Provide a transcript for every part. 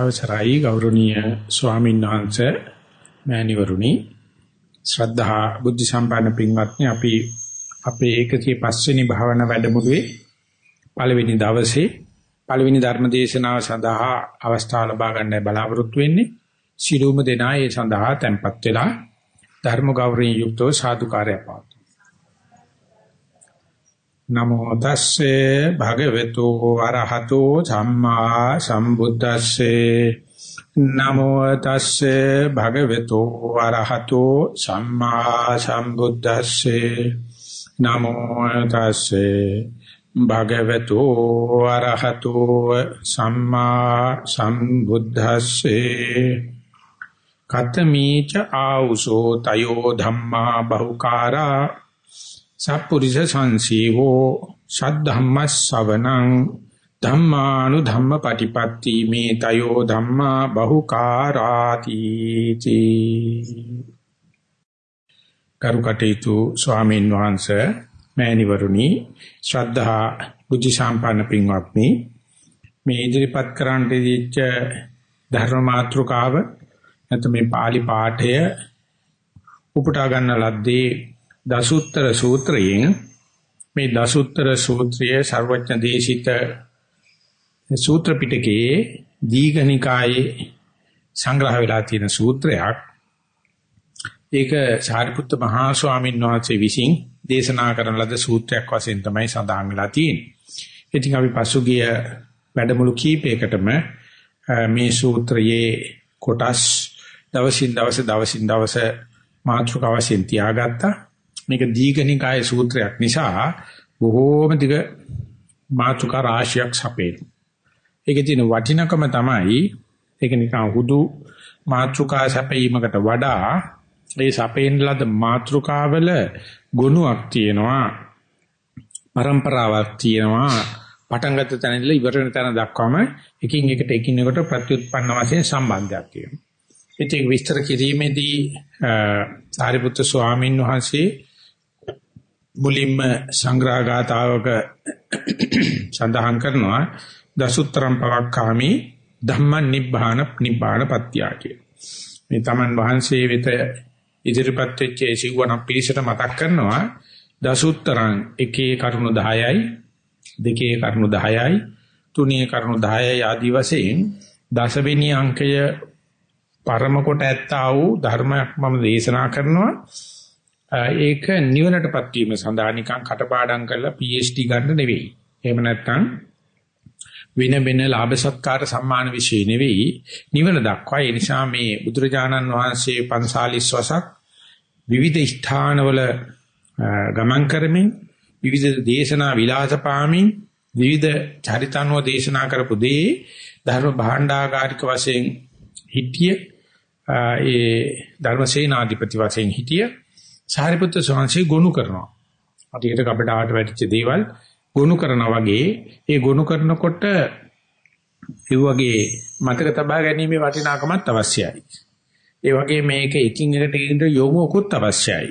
අවසරයි ගෞරවනීය ස්වාමීන් වහන්සේ මෑණිවරුනි. ශ්‍රද්ධා බුද්ධ සම්පන්න පින්වත්නි අපි අපේ 105 වෙනි භාවනා වැඩමුළුවේ පළවෙනි දවසේ පළවෙනි ධර්ම දේශනාව සඳහා අවස්ථාව ලබා ගන්න බලාපොරොත්තු වෙන්නේ. සිළුම දෙනා ඒ සඳහා tempත් වෙලා ධර්ම ගෞරවයෙන් යුක්තව සාදුකාරය පාත් නමෝ තස්සේ භගවතු වරහතෝ සම්මා සම්බුද්දස්සේ. නමෝ තස්සේ භගවතු වරහතෝ සම්මා සම්බුද්දස්සේ. නමෝ තස්සේ භගවතු වරහතෝ සම්මා සම්බුද්දස්සේ. කතමීච ආවුසෝ තයෝ ධම්මා බහුකාරා සප්පුරිස සංසීවෝ සද්ධම්මස් ශවනං ධම්මානු ධම්ම පටිපත්ති මේ තයෝ ධම්මා බහුකාරාති කරුකටේතු ස්වාමීන් වහන්සේ මෑණිවරුනි ශ්‍රද්ධා බුද්ධ සම්පන්න පින්වත්නි මේ ඉදිරිපත් කරන්න දීච්ච ධර්ම මාතෘකාව නැත්නම් මේ pāli පාඨය උපුටා ගන්න ලද්දේ දසුත්තර සූත්‍රයෙන් මේ දසුත්තර සූත්‍රය ਸਰවඥ දේශිත සූත්‍ර පිටකයේ දීඝනිකායේ සංග්‍රහ වෙලා තියෙන සූත්‍රයක් ඒක සාරිපුත්ත මහා ස්වාමීන් වහන්සේ විසින් දේශනා කරන ලද සූත්‍රයක් වශයෙන් තමයි සඳහන් වෙලා තියෙන්නේ. ඉතින් අපි පසුගිය වැඩමුළු කීපයකටම මේ සූත්‍රයේ කොටස් දවසින් දවස දවසින් දවස මාතෘකාව වශයෙන් තියාගත්තා. මේක දීඝනිකායේ සූත්‍රයක් නිසා බොහෝම දිග මාතුකා රාශියක් සපේන. ඒකේ තියෙන වටිනකම තමයි ඒක නිකන් හුදු මාතුකා සැපීමකට වඩා ඒ සපේන ලද මාතුකාවල ගුණයක් තියෙනවා. પરම්පරාවක් තියෙනවා. පටන් ගත්ත තැන ඉඳලා ඉවර වෙන තැන දක්වාම එකින් එකට එකින් එකට ප්‍රතිඋත්පන්න වශයෙන් සම්බන්ධයක් තියෙනවා. ඉතින් විස්තර කිරීමේදී සාරිපුත්‍ර ස්වාමීන් වහන්සේ මුලින්ම සංග්‍රහගතාවක සඳහන් කරනවා දසුත්තරම් පවක්කාමි ධම්ම නිබ්බාන නිබ්බාන පත්‍යා කිය. මේ තමන් වහන්සේ වෙත ඉදිරිපත් වෙච්ච ඒ සිවණ පිළිසට මතක් කරනවා දසුත්තරං එකේ කරුණු 10යි දෙකේ කරුණු 10යි තුනේ කරුණු 10යි ආදී වශයෙන් දසවෙනි අංකය පරම කොට ඇත්තා වූ ධර්මයක් මම දේශනා කරනවා ඒක නිවනටපත් වීම සඳහා නිකන් කටපාඩම් කරලා PhD ගන්න නෙවෙයි. එහෙම නැත්නම් වෙන වෙන ලාභ සත්කාර සම්මාන વિશે නෙවෙයි නිවන දක්වා ඒ නිසා මේ බුදුරජාණන් වහන්සේ 45 වසක් විවිධ ස්ථානවල ගමන් කරමින් විවිධ දේශනා විලාස පාමින් විවිධ චරිතන්ව දේශනා කරපු දේ ධර්ම භාණ්ඩාගාරික වශයෙන් හිටිය ඒ ධර්මසේනාධිපති වශයෙන් හිටිය සාරිපුත්‍ර ස්වාමීන් ගොනු කරනවා. අටියට කපඩාවට වැටිච්ච දේවල් ගොනු කරනවා වගේ ඒ ගොනු කරනකොට ඒ වගේ මතක තබා ගැනීම වටිනාකමත් අවශ්‍යයි. ඒ වගේ මේක එකින් එකට එකින් යොමුකුත් අවශ්‍යයි.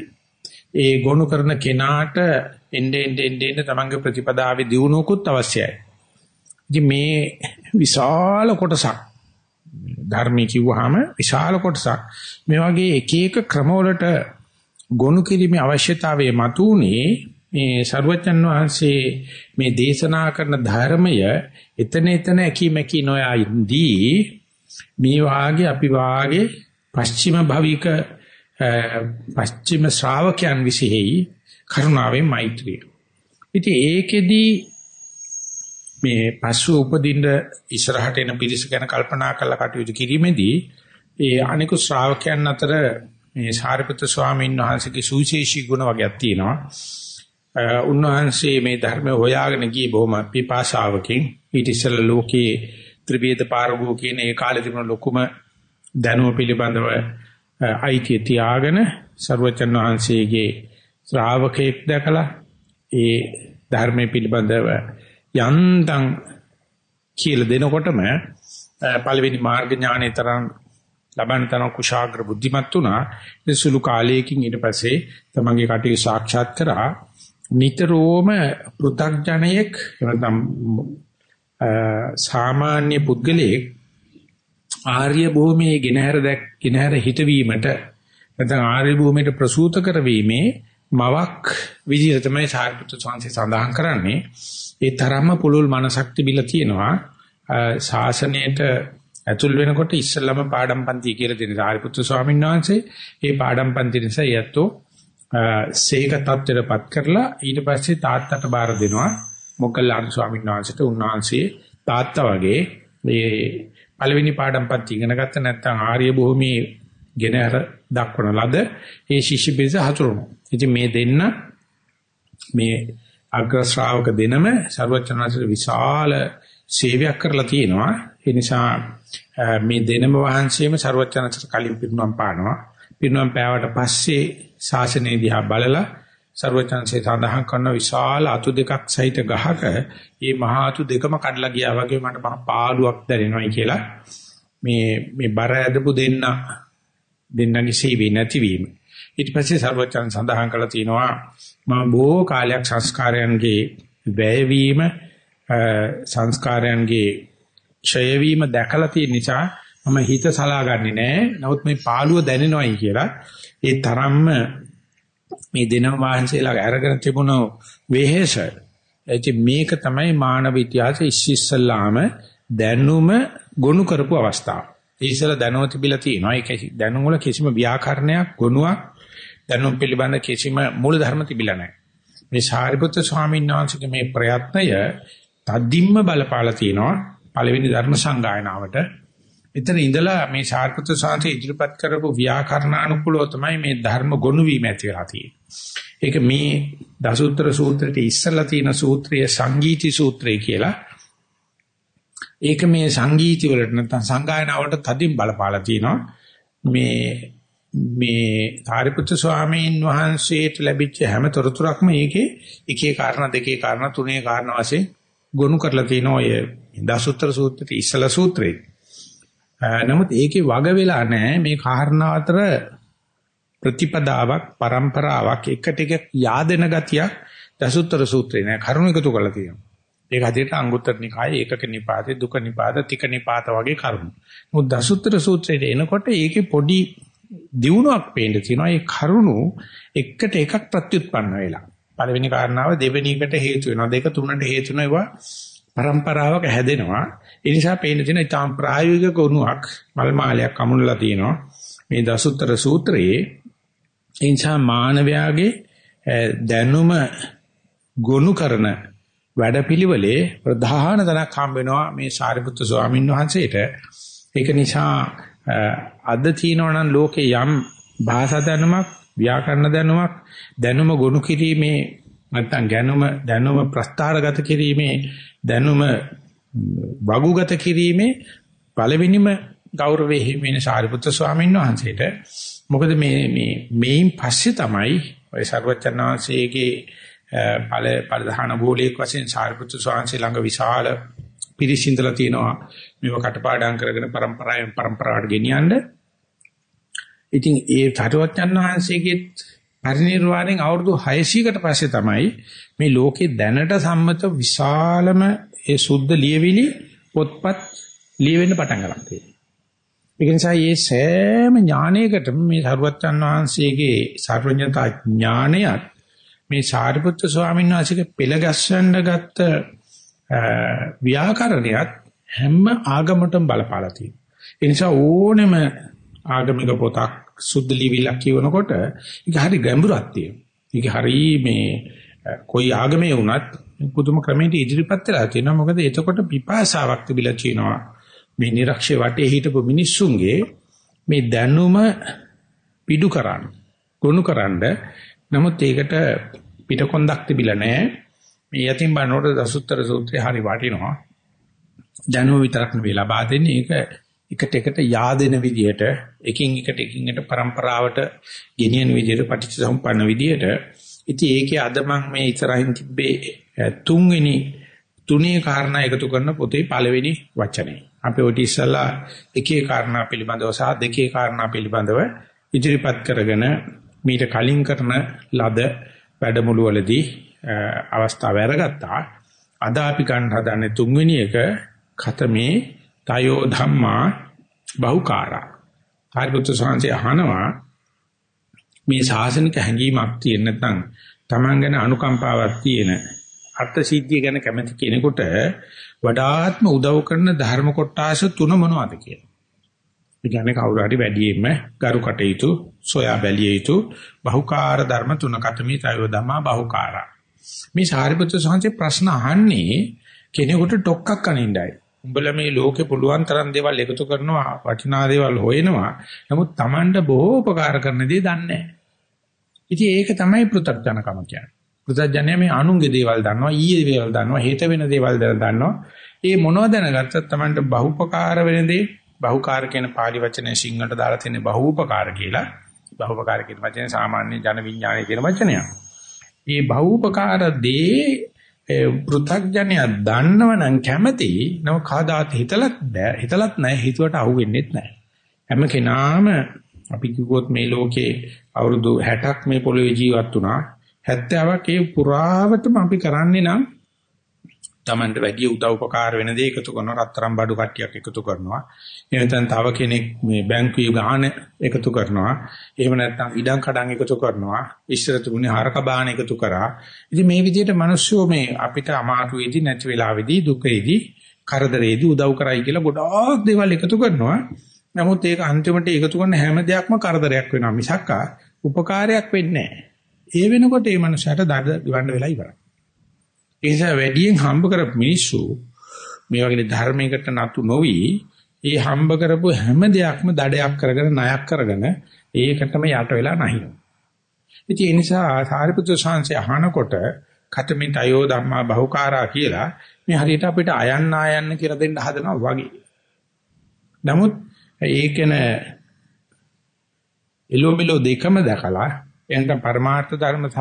ඒ ගොනු කරන කෙනාට එන්නේ එන්නේ එන්නේ තමන්ගේ ප්‍රතිපදාවේ දියුණුවකුත් අවශ්‍යයි. ඉතින් මේ විශාල කොටසක් ධර්මී කිව්වහම විශාල කොටසක් මේ වගේ එක එක ක්‍රමවලට ගොනු කිරීමේ අවශ්‍යතාවය මතුනේ මේ ਸਰුවචන් වහන්සේ මේ දේශනා කරන ධර්මය එතන එතන ඇකීමකී නොයයිදී මේ වාගේ අපි වාගේ පශ්චිම භවික පශ්චිම ශ්‍රාවකයන් විශේෂයි කරුණාවෙන් මෛත්‍රිය. ඉතින් ඒකෙදි මේ පසු උපදින්න ඉස්සරහට එන පිරිස ගැන කල්පනා කරලා කටයුතු කිරීමේදී ඒ අනිකු ශ්‍රාවකයන් අතර මේ සාරිපුත්‍ර ස්වාමීන් වහන්සේගේ සුවිශේෂී ගුණ වර්ගයක් තියෙනවා. උන්වහන්සේ මේ ධර්මය හොයාගෙන ගියේ බොහොම පිපාසාවකින් ඊට ඉස්සෙල්ලා ලෝකයේ ත්‍රිවේද පාරගෝ කියන ඒ කාලේ තිබුණ ලොකුම දැනුම පිළිබඳව අයිතිය තියාගෙන ਸਰවචන් වහන්සේගේ ශ්‍රාවකෙක් දැකලා ඒ ධර්මයේ පිළිබඳව යන්තම් කියලා දෙනකොටම පළවෙනි මාර්ග ඥානයේ තරම් ලබන තරම් කුශාග්‍ර බුද්ධිමත් වුණා. ඒ සුළු කාලයකින් ඊට පස්සේ තමන්ගේ කටයුතු සාක්ෂාත් කරා නිතරම පෘථග්ජනයෙක් එවනම් සාමාන්‍ය පුද්ගලයෙක් ආර්ය භූමියේ ගෙනහැර දැක් ගෙනහැර හිටවීමට නැත්නම් ආර්ය භූමියට ප්‍රසූත කරවීමේ මවක් විදිහට තමයි සාරිපුත්‍ර ස්වාමීන් සඳහන් කරන්නේ. ඒ තරම්ම පුළුල් මනසක් තිබිලා තියෙනවා. ශාසනයට ඇතුල් වෙනකොට ඉස්සල්ලාම පාඩම් පන්ති කියලා දෙන සාරිපුත්‍ර ස්වාමීන් වහන්සේ ඒ පාඩම් පන්ති නිසා යැත්තෝ සේක තත්ත්වයටපත් කරලා ඊට පස්සේ තාත්තට බාර දෙනවා. මොග්ගල්ලාන ස්වාමීන් වහන්සේට උන්වහන්සේ තාත්තා වගේ මේ පළවෙනි පාඩම් පන්ති ඉගෙන ගත්ත නැත්නම් ආර්ය භූමියේ ගෙනහැර දක්වන ලද ඒ ශිෂ්‍ය බෙස හතුරුනවා. ඉතින් මේ දෙන්න මේ අග්‍ර ශ්‍රාවක දෙනම ਸਰවචනන්සේ විශාල සේවයක් කරලා තියෙනවා. ඒ නිසා මේ දෙනම වහන්සේම ਸਰවඥාන්තර කලින් පිරුණම් පානවා. පිරුණම් පෑවට පස්සේ ශාසනය දිහා බලලා ਸਰවඥාන්සේ සඳහන් කරන විශාල අතු දෙකක් සහිත ගහක මේ මහා අතු දෙකම කඩලා ගියා වගේ මට මහ පාළුවක් දැනෙනවායි කියලා මේ මේ බර ඇදපු දෙන්න දෙන්නගේ සීවේ නැතිවීම. ඊට පස්සේ ਸਰවඥාන් සඳහන් කළා තියෙනවා මම බොහෝ කාලයක් සංස්කාරයන්ගේ වැයවීම සංස්කාරයන්ගේ ඡය වීම දැකලා තියෙන නිසා මම හිත සලාගන්නේ නැහැ. නමුත් මේ පාළුව දැනෙනවයි කියලා ඒ තරම්ම මේ දෙනම වහන්සේලා අරගෙන තිබුණ වෙහෙස එති මේක තමයි මානව ඉතිහාසයේ ඉස්සෙල්ලාම දැනුම ගොනු කරපු අවස්ථාව. ඒ ඉස්සෙල්ලා දැනුම තිබිලා තියෙනවා. ඒක දැනුම වල කිසිම ව්‍යාකරණයක් ගොනුවක් දැනුම් පිළිබඳ කිසිම මූල ධර්ම තිබිලා නැහැ. මේ සාරිපුත්‍ර ස්වාමීන් වහන්සේගේ මේ ප්‍රයත්නය තදින්ම බලපාලා තියෙනවා පළවෙනි ධර්ම සංගායනාවට. එතන ඉඳලා මේ සාරිපුත්‍ර ස්වාමීන් ඉදිරිපත් කරපු ව්‍යාකරණානුකූලව තමයි මේ ධර්ම ගොනු වීම ඇති වෙලා තියෙන්නේ. ඒක මේ දසුත්‍ර සූත්‍රයේ ඉස්සලා තියෙන සූත්‍රය සංගීති සූත්‍රය කියලා ඒක මේ සංගීති වලට නැත්නම් සංගායනාවට තදින් බලපාලා තියෙනවා. මේ මේ සාරිපුත්‍ර ස්වාමීන් වහන්සේට ලැබිච්ච හැම තොරතුරක්ම ඒකේ එකේ කාරණා දෙකේ කාරණා තුනේ කාරණා වශයෙන් ගොනු කරලා තියෙනවා ඔය දසුත්‍ර සූත්‍රයේ ඉස්සලා සූත්‍රේ. නමුත් ඒකේ වග වෙලා නැහැ මේ කාරණා අතර ප්‍රතිපදාවක් પરම්පරාවක් එකට එක yaadena gatiya දසුත්‍ර සූත්‍රේ නෑ කරුණ එකතු කරලා තියෙනවා. ඒක හදිහට අංගුත්තර නිකායේ ඒකක නිපාතේ දුක නිපාත තික නිපාත වගේ කරුණු. නමුත් දසුත්‍ර සූත්‍රයට එනකොට ඒකේ පොඩි දියුණුවක් පේන්න තියෙනවා. ඒ කරුණු එකට එකක් ප්‍රත්‍යুৎපන්න වෙලා. පළවෙනි කාරණාව දෙවෙනි එකට හේතු වෙනවා. දෙක තුනට හේතු වෙනවා. પરම්පරාවක හැදෙනවා. ඒ නිසා පේන්න තියෙන ඊටාම් ප්‍රායෝගික ගුණයක් මල් මාලයක් අමුණලා තියෙනවා. මේ දසුත්තර සූත්‍රයේ ඒ නිසා මානවයාගේ දැනුම ගොනු කරන වැඩපිළිවෙලේ ප්‍රධාන තැනක් හම්බ වෙනවා මේ සාරිපුත්තු ස්වාමීන් වහන්සේට. ඒක නිසා අද තියෙනවා නම් ලෝකේ යම් භාෂා දැනුමක්, ව්‍යාකරණ දැනුමක්, දැනුම ගොනු කිරීමේ නැත්නම් දැනුම දැනුම ප්‍රස්ථාරගත කිරීමේ දැනුම වගුගත කිරීමේ පළවෙනිම ගෞරවයේ හිමින සාරිපුත්‍ර ස්වාමීන් වහන්සේට මොකද මේ මේ මේන් පස්සේ තමයි ඔය ਸਰවචනාංශයේගේ ඵල ප්‍රධාන භූලික වශයෙන් සාරිපුත්‍ර ස්වාමීන් ළඟ විශාල පිරිසිඳලා තියෙනවා මේව කටපාඩම් කරගෙන પરම්පරාවෙන් પરම්පරාවට ගෙනියන්න. ඉතින් ඒ සාරිපුත්‍ර වහන්සේගේ පරිණිරවාණයෙන් අවුරුදු 600කට පස්සේ තමයි මේ ලෝකේ දැනට සම්මත විශාලම ඒ සුද්ධ ලියවිලි පොත්පත් ලියවෙන්න පටන් ගන්නවා. ඒක නිසා මේ සෑම ඥානයකටම මේ සරුවච්චන් වහන්සේගේ සර්වඥතා ඥානයත් මේ සාරිපුත්‍ර ස්වාමීන් වහන්සේගේ පෙළ ගැස්වන්න ගත්ත ව්‍යාකරණයත් හැම ආගමකටම බලපාලා තියෙනවා. ඒ නිසා ඕනෙම ආගමික පොතක් සුද්ධ ලියවිලක් කියවනකොට ඒක හරි ගැඹුරක් තියෙනවා. ඒක හරි මේ કોઈ ආගමේ වුණත් පුදුම ක්‍රමයකට ඉදිරිපත් වෙලා තියෙනවා. මොකද එතකොට පිපාසාවක් තිබිලා තියෙනවා. මේ નિરක්ෂේ වටේ හිටපු මිනිස්සුන්ගේ මේ දැනුම පිඩු කරන්න, ගොනු කරන්න. නමුත් ඒකට පිටකොන්දක් තිබිලා නැහැ. මේ යතිම් බණෝට දසුත්තර සූත්‍රය හරි වටිනවා. දැනුම විතරක් නෙවෙයි ලබා දෙන්නේ ඒක එකට එකට yaadෙන විදිහට එකින් එකට එකින් එකට પરම්පරාවට ගෙනියන විදිහට පටිච්චසමුප්පන්න විදිහට ඉතින් ඒකේ අද මම මේ ඉස්සරහින් තිබ්බේ තුන්වෙනි තුනේ කාරණා එකතු කරන පොතේ පළවෙනි වචනේ අපි ඔටි ඉස්සලා එකේ කාරණා පිළිබඳව සහ දෙකේ කාරණා පිළිබඳව ඉදිරිපත් කරගෙන මීට කලින් කරන ලද වැඩමුළු වලදී අවස්ථාව අරගත්තා. අද අපි ගන්න හදන්නේ තුන්වෙනි එක ඛතමේ තයෝ ධම්මා බහුකාරා. කාර්යපුත්‍ර සංසය අහනවා මේ ශාසනික හැඟීමක් තියෙන නැත්නම් Taman ගැන අනුකම්පාවක් තියෙන අර්ථ සිද්ධිය ගැන කැමති කෙනෙකුට වඩාත්ම උදව් කරන ධර්ම කොටාස තුන මොනවද කියලා. ඒ කියන්නේ කවුරු හරි වැඩියෙන්ම ගරු කටයුතු සොයා බැලිය යුතු බහුකාර ධර්ම තුනකට මේ තයව ධමා බහුකාරා. මේ සාරිපුත්‍ර සංසේ ප්‍රශ්න අහන්නේ කෙනෙකුට ඩොක්කක් අනින්නයි. උඹලා මේ ලෝකේ පුළුවන් තරම් දේවල් එකතු කරනවා වටිනා දේවල් හොයනවා. නමුත් Tamanට බොහෝ උපකාර කරන දේ දන්නේ නැහැ. ඉතින් ඒක තමයි පෘථග්ජනකම කියන්නේ. පෘථග්ජනය මේ අනුන්ගේ දේවල් දන්නවා, ඊයේ දේවල් දන්නවා, හෙට වෙන දේවල් දන්නවා. ඒ මොනවද දැනගත්තත් Tamanට බහුපකාර වෙන දේ, බහුකාර කියන pāli වචනේ සිංහලට දාලා තියෙන බහූපකාර කියලා. බහූපකාර කියන වචනේ සාමාන්‍ය ජන විඥානය කියන වචනයක්. මේ බහූපකාර දේ පෘථග්ජනය දන්නවනම් කැමති නම කාදාත් හිතලත් බෑ. හිතලත් නැහැ හිතුවට අහුවෙන්නේ නැහැ හැම කෙනාම අපි කිව්වොත් මේ ලෝකේ අවුරුදු 60ක් මේ පොළොවේ ජීවත් වුණා. 70ක් ඒ පුරාවටම අපි කරන්නේ නම් Tamanට වැඩි උදව් උපකාර වෙන දේ එකතු කරනවා රත්තරන් බඩු කට්ටියක් එකතු කරනවා. එහෙනම් තව කෙනෙක් මේ බැංකුවේ ගාන එකතු කරනවා. එහෙම නැත්නම් ඉඩම් කඩම් එකතු කරනවා. ඉස්සර තිබුණේ හරක බාන එකතු කරා. ඉතින් මේ විදිහට මිනිස්සු මේ අපිට අමාරුවේදී නැති වෙලාවේදී දුකේදී කරදරේදී උදව් කරයි කියලා ගොඩාක් දේවල් එකතු කරනවා. නමුත් ඒක අන්තිමට එකතු කරන හැම දෙයක්ම කරදරයක් වෙනවා මිසක් උපකාරයක් වෙන්නේ නැහැ. ඒ වෙනකොට මේ මනුස්සයාට දඩ ගවන්න වෙලා ඉවරයි. ඒ නිසා වැඩියෙන් හම්බ කරපු මිනිස්සු මේ වගේ ධර්මයකට නතු නොවි ඒ හම්බ කරපු හැම දෙයක්ම දඩයක් කරගෙන ණයක් කරගෙන ඒකටම යට වෙලා නැහිනවා. ඉතින් ඒ නිසා සාරිපුත්‍ර ශාන්සේ අහනකොට කතමිත අයෝ ධම්මා බහුකාරා කියලා මේ හරියට අපිට අයන්න ආයන්න කියලා දෙන්න හදනවා වගේ. නමුත් ඒකන එළොමෙලෝ දෙකම දැකලා එන්ට පරමාර්ථ ධර්ම සහ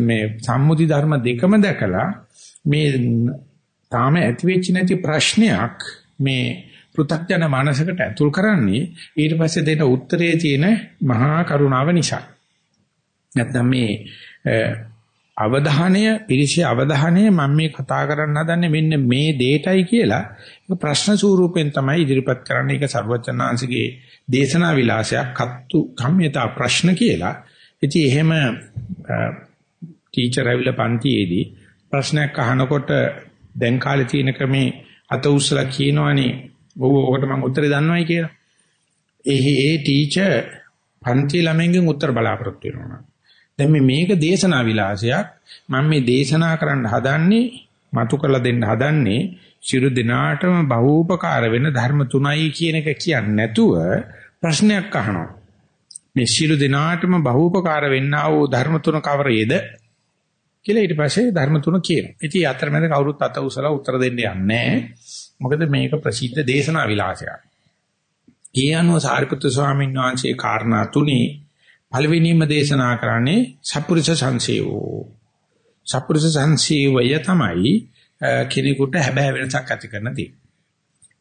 මේ සම්මුති ධර්ම දෙකම දැකලා මේ තාම ඇති වෙච්ච නැති ප්‍රශ්නයක් මේ පෘථග්ජන මානසකට ඇතුල් කරන්නේ ඊට පස්සේ දෙන උත්තරයේ තියෙන මහා කරුණාව නිසා. නැත්නම් මේ අවධානය පිරිසේ අවධානය මම මේ කතා කරන්න හදන්නේ මෙන්න මේ දෙයටයි කියලා ඒක ප්‍රශ්න ස්වරූපෙන් තමයි ඉදිරිපත් කරන්නේ ඒක ਸਰවචනාංශගේ දේශනා විලාසයක් කත්තු කම්මිතා ප්‍රශ්න කියලා. ඉතින් එහෙම ටීචර් ඇවිල්ලා පන්තියේදී ප්‍රශ්නයක් අහනකොට දැන් කාලේ තියෙන ක්‍රමේ අත උස්සලා කියනවනේ ඔව් ඔකට මම උත්තරේ දන්නවයි කියලා. එහි ඒ ටීචර් පන්ති ළමෙන්ගෙන් උත්තර බලාපොරොත්තු වෙනවා. දැන් මේ මේක දේශනා විලාසයක් මම මේ දේශනා කරන්න හදන්නේ මතු කරලා දෙන්න හදන්නේ සියලු දිනාටම බහූපකාර වෙන ධර්ම තුනයි කියන එක කියන්නේ නැතුව ප්‍රශ්නයක් අහනවා. මේ සියලු දිනාටම බහූපකාර වෙන්නා වූ ධර්ම තුන කවරේද කියලා ඊට පස්සේ ධර්ම තුන කියනවා. ඉතින් අතරමැද කවුරුත් අත උසලා උත්තර දෙන්න යන්නේ මොකද මේක ප්‍රසිද්ධ දේශනා විලාසයක්. ඒ අනුව සාරිපුත්‍ර ස්වාමීන් වහන්සේ කාරණා තුනේ පළවෙනිම දේශනා කරන්නේ සප්පුරුෂ සංසේවෝ. සප්පුරුෂ සංසේවය තමයි කෙනෙකුට හැබෑ වෙනසක් ඇති කරන දේ.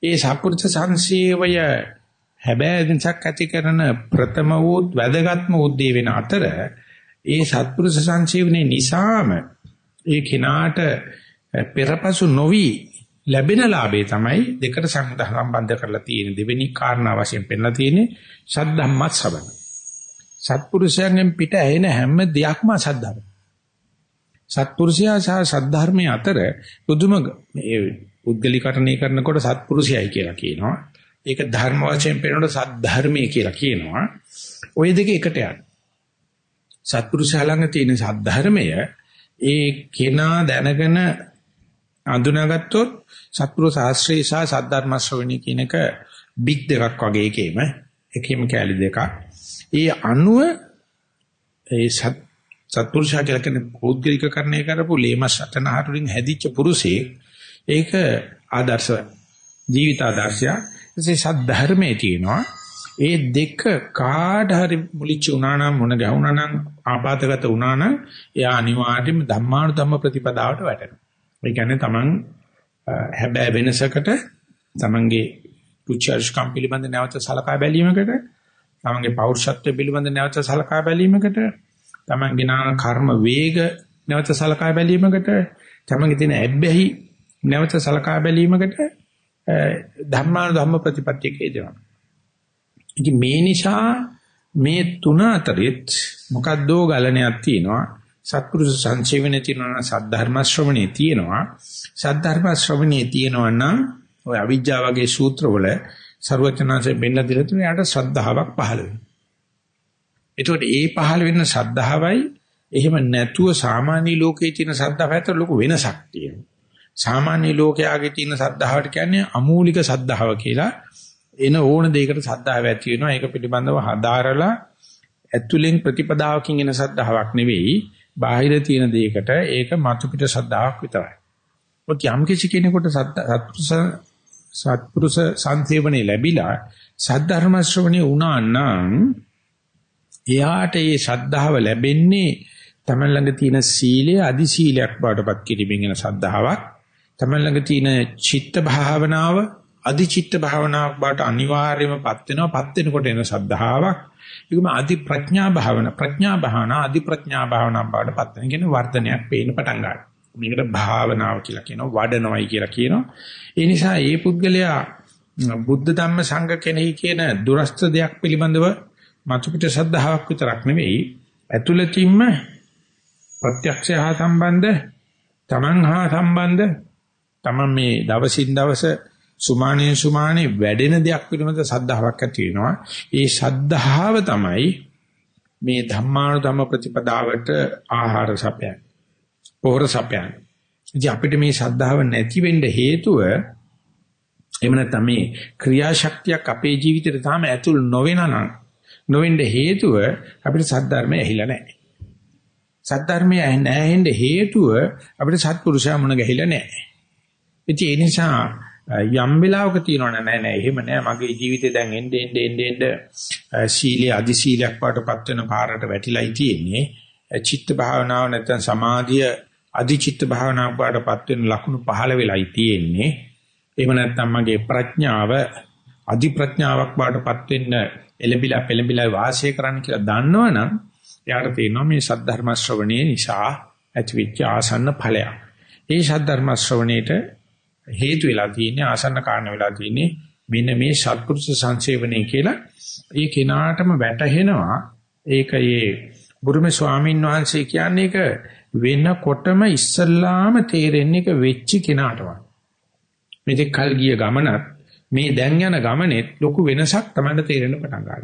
ඒ සප්පුරුෂ සංසේවය හැබෑ වෙනසක් ඇති කරන ප්‍රථම වූ වැදගත්ම උද්දී වෙන අතර ඒ සත්පුරුෂ සංසීවනේ නිසාම ඒ කෙනාට පෙරපසු නොවි ලැබෙන ලාභේ තමයි දෙකට සම්බන්ධ කරලා තියෙන දෙවෙනි කාරණා වශයෙන් පෙන්නලා තියෙන්නේ සද්ධම්මත් සබන. සත්පුරුෂයන්ගෙන් පිට ඇහෙන හැම දෙයක්ම අසද්ධර්ම. සත්පුරුෂයා සහ සද්ධර්මයේ අතර පුදුම මේ පුද්ගලිකරණය කරනකොට සත්පුරුෂයයි කියලා කියනවා. ඒක ධර්ම වශයෙන් පෙන්නනකොට සද්ධර්මයේ කියලා කියනවා. ওই දෙක එකට යනවා. සත්පුරුෂයා ළඟ තියෙන සද්ධර්මය ඒ කෙනා දැනගෙන අඳුනාගත්තොත් සත්පුරුෂ ශාස්ත්‍රයේ සහ සද්ධර්ම ශ්‍රවණී කියන එක බිග් දෙකක් වගේ එකේම එකේම කැලි දෙකක්. ඒ අණුව ඒ සත් සත්පුරුෂයා කියලා කියන පෞද්ගලිකකරණය කරපු ලේමස් අතනහරුලින් හැදිච්ච පුරුෂේ ඒක ආදර්ශ ජීවිත ආදර්ශය. ඒ සද්ධර්මයේ තියෙනවා ඒ දෙක කාට හරි මුලිච්ච වුණා නම් මොන ගැහුණා නම් ආපాతගත වුණා නම් එයා අනිවාර්යයෙන්ම ධම්මානු ධම්ම ප්‍රතිපදාවට වැටෙනවා. ඒ කියන්නේ Taman හැබෑ වෙනසකට Tamanගේ පුච්චර්ෂකම් පිළිබඳ නැවත සලකා බැලීමකට Tamanගේ පෞරුෂත්වය පිළිබඳ නැවත සලකා බැලීමකට Tamanගේ නාන කර්ම වේග නැවත සලකා බැලීමකට Tamanගේ තියෙන ඇබ්බැහි නැවත සලකා බැලීමකට ධර්මාන ධම්ම ප්‍රතිපත්තියක යෙදෙනවා. ඉතින් මේ නිසා මේ තුන අතරෙත් මොකද්දෝ ගලණයක් තියෙනවා. සත්පුරුෂ සංසේවනේ තියෙනවා සද්ධර්ම ශ්‍රවණේ තියෙනවා. සද්ධර්ම ශ්‍රවණේ තියෙනවා නම් ඔය අවිජ්ජා වගේ සූත්‍රවල ਸਰවචනාංශයෙන් බෙන්න දිලා තුන යාට ශ්‍රද්ධාවක් පහළ වෙනවා. එතකොට ඒ පහළ වෙන ශ්‍රද්ධාවයි එහෙම නැතුව සාමාන්‍ය ලෝකයේ තියෙන ශ්‍රද්ධාව අතර ලොකු වෙනසක් තියෙනවා. සාමාන්‍ය ලෝකයාගේ තියෙන ශ්‍රද්ධාවට කියන්නේ අමූලික ශ්‍රද්ධාව කියලා. එන ඕන දෙයකට ශ්‍රද්ධාව ඇති වෙනවා. ඒක පිළිබඳව හදාරලා ඇතුලෙන් ප්‍රතිපදාවකින් එන ශ්‍රද්ධාවක් නෙවෙයි. බාහිර තියෙන දෙයකට ඒක මතු පිට ශ්‍රද්ධාවක් විතරයි. ඔත් යම් කිසි කෙනෙකුට සත්පුරුෂ සත්පුරුෂ සංසේවනේ ලැබිලා සද්ධර්ම ශ්‍රවණේ වුණා නම් එයාට මේ ශ්‍රද්ධාව ලැබෙන්නේ තමන් ළඟ තියෙන සීලය අදි සීලයක් බවටපත් කිරීමෙන් එන ශ්‍රද්ධාවක් තමන් ළඟ තියෙන චිත්ත භාවනාව අදි චිත්ත භාවනාවක් බවට අනිවාර්යයෙන්මපත් වෙනවාපත් වෙනකොට එන ශ්‍රද්ධාවක් ඒකම අදි ප්‍රඥා භාවන ප්‍රඥා භාවනා අදි ප්‍රඥා භාවනා බවටපත් වෙන කියන වර්ධනයක් පේන්න පටන් ගන්නවා. මේකට භාවනාව කියලා කියනවා වඩනවයි කියලා කියනවා. ඒ නිසා මේ පුද්ගලයා බුද්ධ ධම්ම සංඝ කෙනෙහි කියන දුරස්ත දෙයක් පිළිබඳව මතු පිට ශ්‍රද්ධාවක් විතරක් නෙවෙයි. ඇතුළතින්ම ප්‍රත්‍යක්ෂය හා සම්බන්ධ තමන් හා සම්බන්ධ තමන් මේ දවසින් දවස සුමානේ සුමානේ වැඩෙන දෙයක් පිළිබඳ ශ්‍රද්ධාවක් ඇති වෙනවා. ඒ ශ්‍රද්ධාව තමයි මේ ධම්මානුධම්ම ප්‍රතිපදාවට ආහාර සපයන්නේ. පොහොර සපයන්නේ. ඉතින් අපිට මේ ශ්‍රද්ධාව නැති වෙන්න හේතුව එහෙම නැත්නම් මේ ක්‍රියාශක්තියක් අපේ ජීවිතේට තාම ඇතුල් නොවෙනා නම් නොවෙන්න හේතුව අපිට සද්ධර්මය ඇහිලා නැහැ. සද්ධර්මය නැහෙන්න හේතුව අපිට සත්පුරුෂයා මුණ ගැහිලා නැහැ. ඉතින් ඒ නිසා යම් වෙලාවක තියෙනවනේ නෑ නෑ එහෙම නෑ මගේ ජීවිතේ දැන් එnde ende ende ende සීලිය අදි සීලයක් වටපත් වෙන පාරට වැටිලායි තියෙන්නේ. චිත්ත භාවනාව නැත්නම් සමාධිය අදි චිත්ත භාවනාවක් වටපත් වෙන ලකුණු පහළ වෙලායි තියෙන්නේ. එහෙම නැත්නම් මගේ ප්‍රඥාව අදි ප්‍රඥාවක් වටපත් වෙන්න එලඹිලා පෙලඹිලා වාසය කරන්න කියලා දන්නවනම් එයාට තේරෙනවා මේ සද්ධර්ම ශ්‍රවණයේ නිසා ඇතිවෙච්ච ආසන්න ඵලයක්. ඒ සද්ධර්ම ශ්‍රවණේට හේතු වෙලා තියෙන්නේ ආසන්න කාරණ වෙලා තියෙන්නේ මෙන්න මේ සත්පුරුෂ සංසේවනයේ කියලා ඒ කෙනාටම වැටහෙනවා ඒක ඒ බුරුමේ ස්වාමීන් වහන්සේ කියන්නේ ඒක වෙනකොටම ඉස්සල්ලාම තේරෙන්නේ ඒක වෙච්ච කෙනාටම මෙතෙක් කල් ගිය ගමනත් මේ දැන් යන ගමනේත් ලොකු වෙනසක් තමයි තේරෙන්න පටන් ගන්නවා.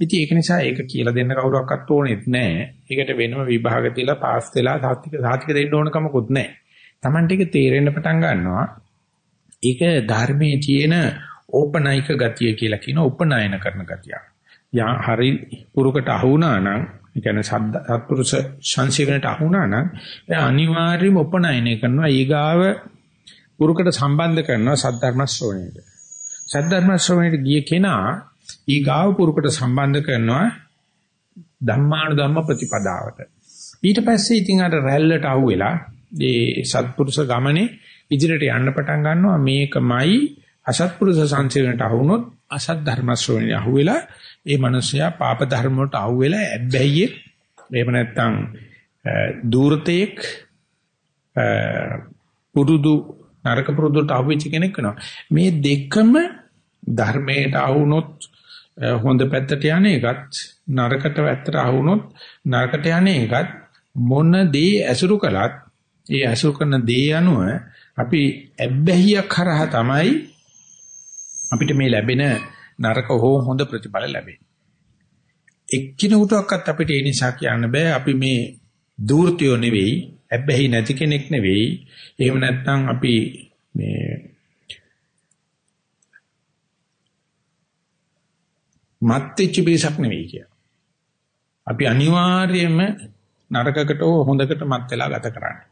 ඉතින් ඒක නිසා ඒක කියලා දෙන්න කවුරක්වත් ඕනෙත් නැහැ. ඒකට වෙනම විභාග තියලා පාස් වෙලා සාතික සාතික දෙන්න ඕන කමකුත් නැහැ. Tamanට ඒක තේරෙන්න පටන් ගන්නවා. ඒක ධර්මයේ තියෙන ඕපනයික ගතිය කියලා කියන උපනායන කරන ගතිය. යා හරි පුරුකට අහු වුණා නම් ඒ කියන්නේ සත්පුරුෂ සංසීවනට අහු වුණා නම් ඒ අනිවාර්යයෙන්ම උපනායනය කරනවා ඊගාව පුරුකට සම්බන්ධ කරනවා සද්ධර්ම ශ්‍රවණයට. සද්ධර්ම ශ්‍රවණයට ගිය කෙනා ඊගාව පුරුකට සම්බන්ධ කරනවා ධම්මාන ධම්ම ප්‍රතිපදාවට. ඊට පස්සේ ඉතින් අර රැල්ලට අහුවෙලා ඒ සත්පුරුෂ ගමනේ ඉදිරියට යන්න පටන් ගන්නවා. මේකමයි අසත්පුරුෂ සංසේවනට අහුනොත් අසත් ධර්ම ශ්‍රවණය අහුවෙලා ඒ මනුස්සයා පාප ධර්ම වලට අහුවෙලා ඇබ්බැහියේ එහෙම නැත්නම් දූර්තයක් පුරුදු නරක පුරුදුට අහුවෙච්ච කෙනෙක් වෙනවා. මේ දෙකම ධර්මයට අහුනොත් හොඳ පැත්තට යන එකත් නරකට පැත්තට අහුනොත් නරකට යන එකත් මොන දේ ඇසුරු කළත් ඒ ඇසුරු කරන දේ අනුව අපි ඇබ්බැහියක් කරහා තමයි අපිට මේ ලැබෙන නරක හෝ හොඳ ප්‍රතිඵල ලැබෙන්නේ. එක්කිනෙකුටවත් අපිට ඒ නිසා කියන්න බෑ අපි මේ දූර්තයෝ නෙවෙයි, ඇබ්බැහි නැති කෙනෙක් නෙවෙයි. එහෙම නැත්නම් අපි මේ මත්ත්‍ච්ච පිරිසක් නෙවෙයි කිය. අපි අනිවාර්යයෙන්ම නරකකට හෝ හොඳකට මත් වෙලා ගත කරන්නේ.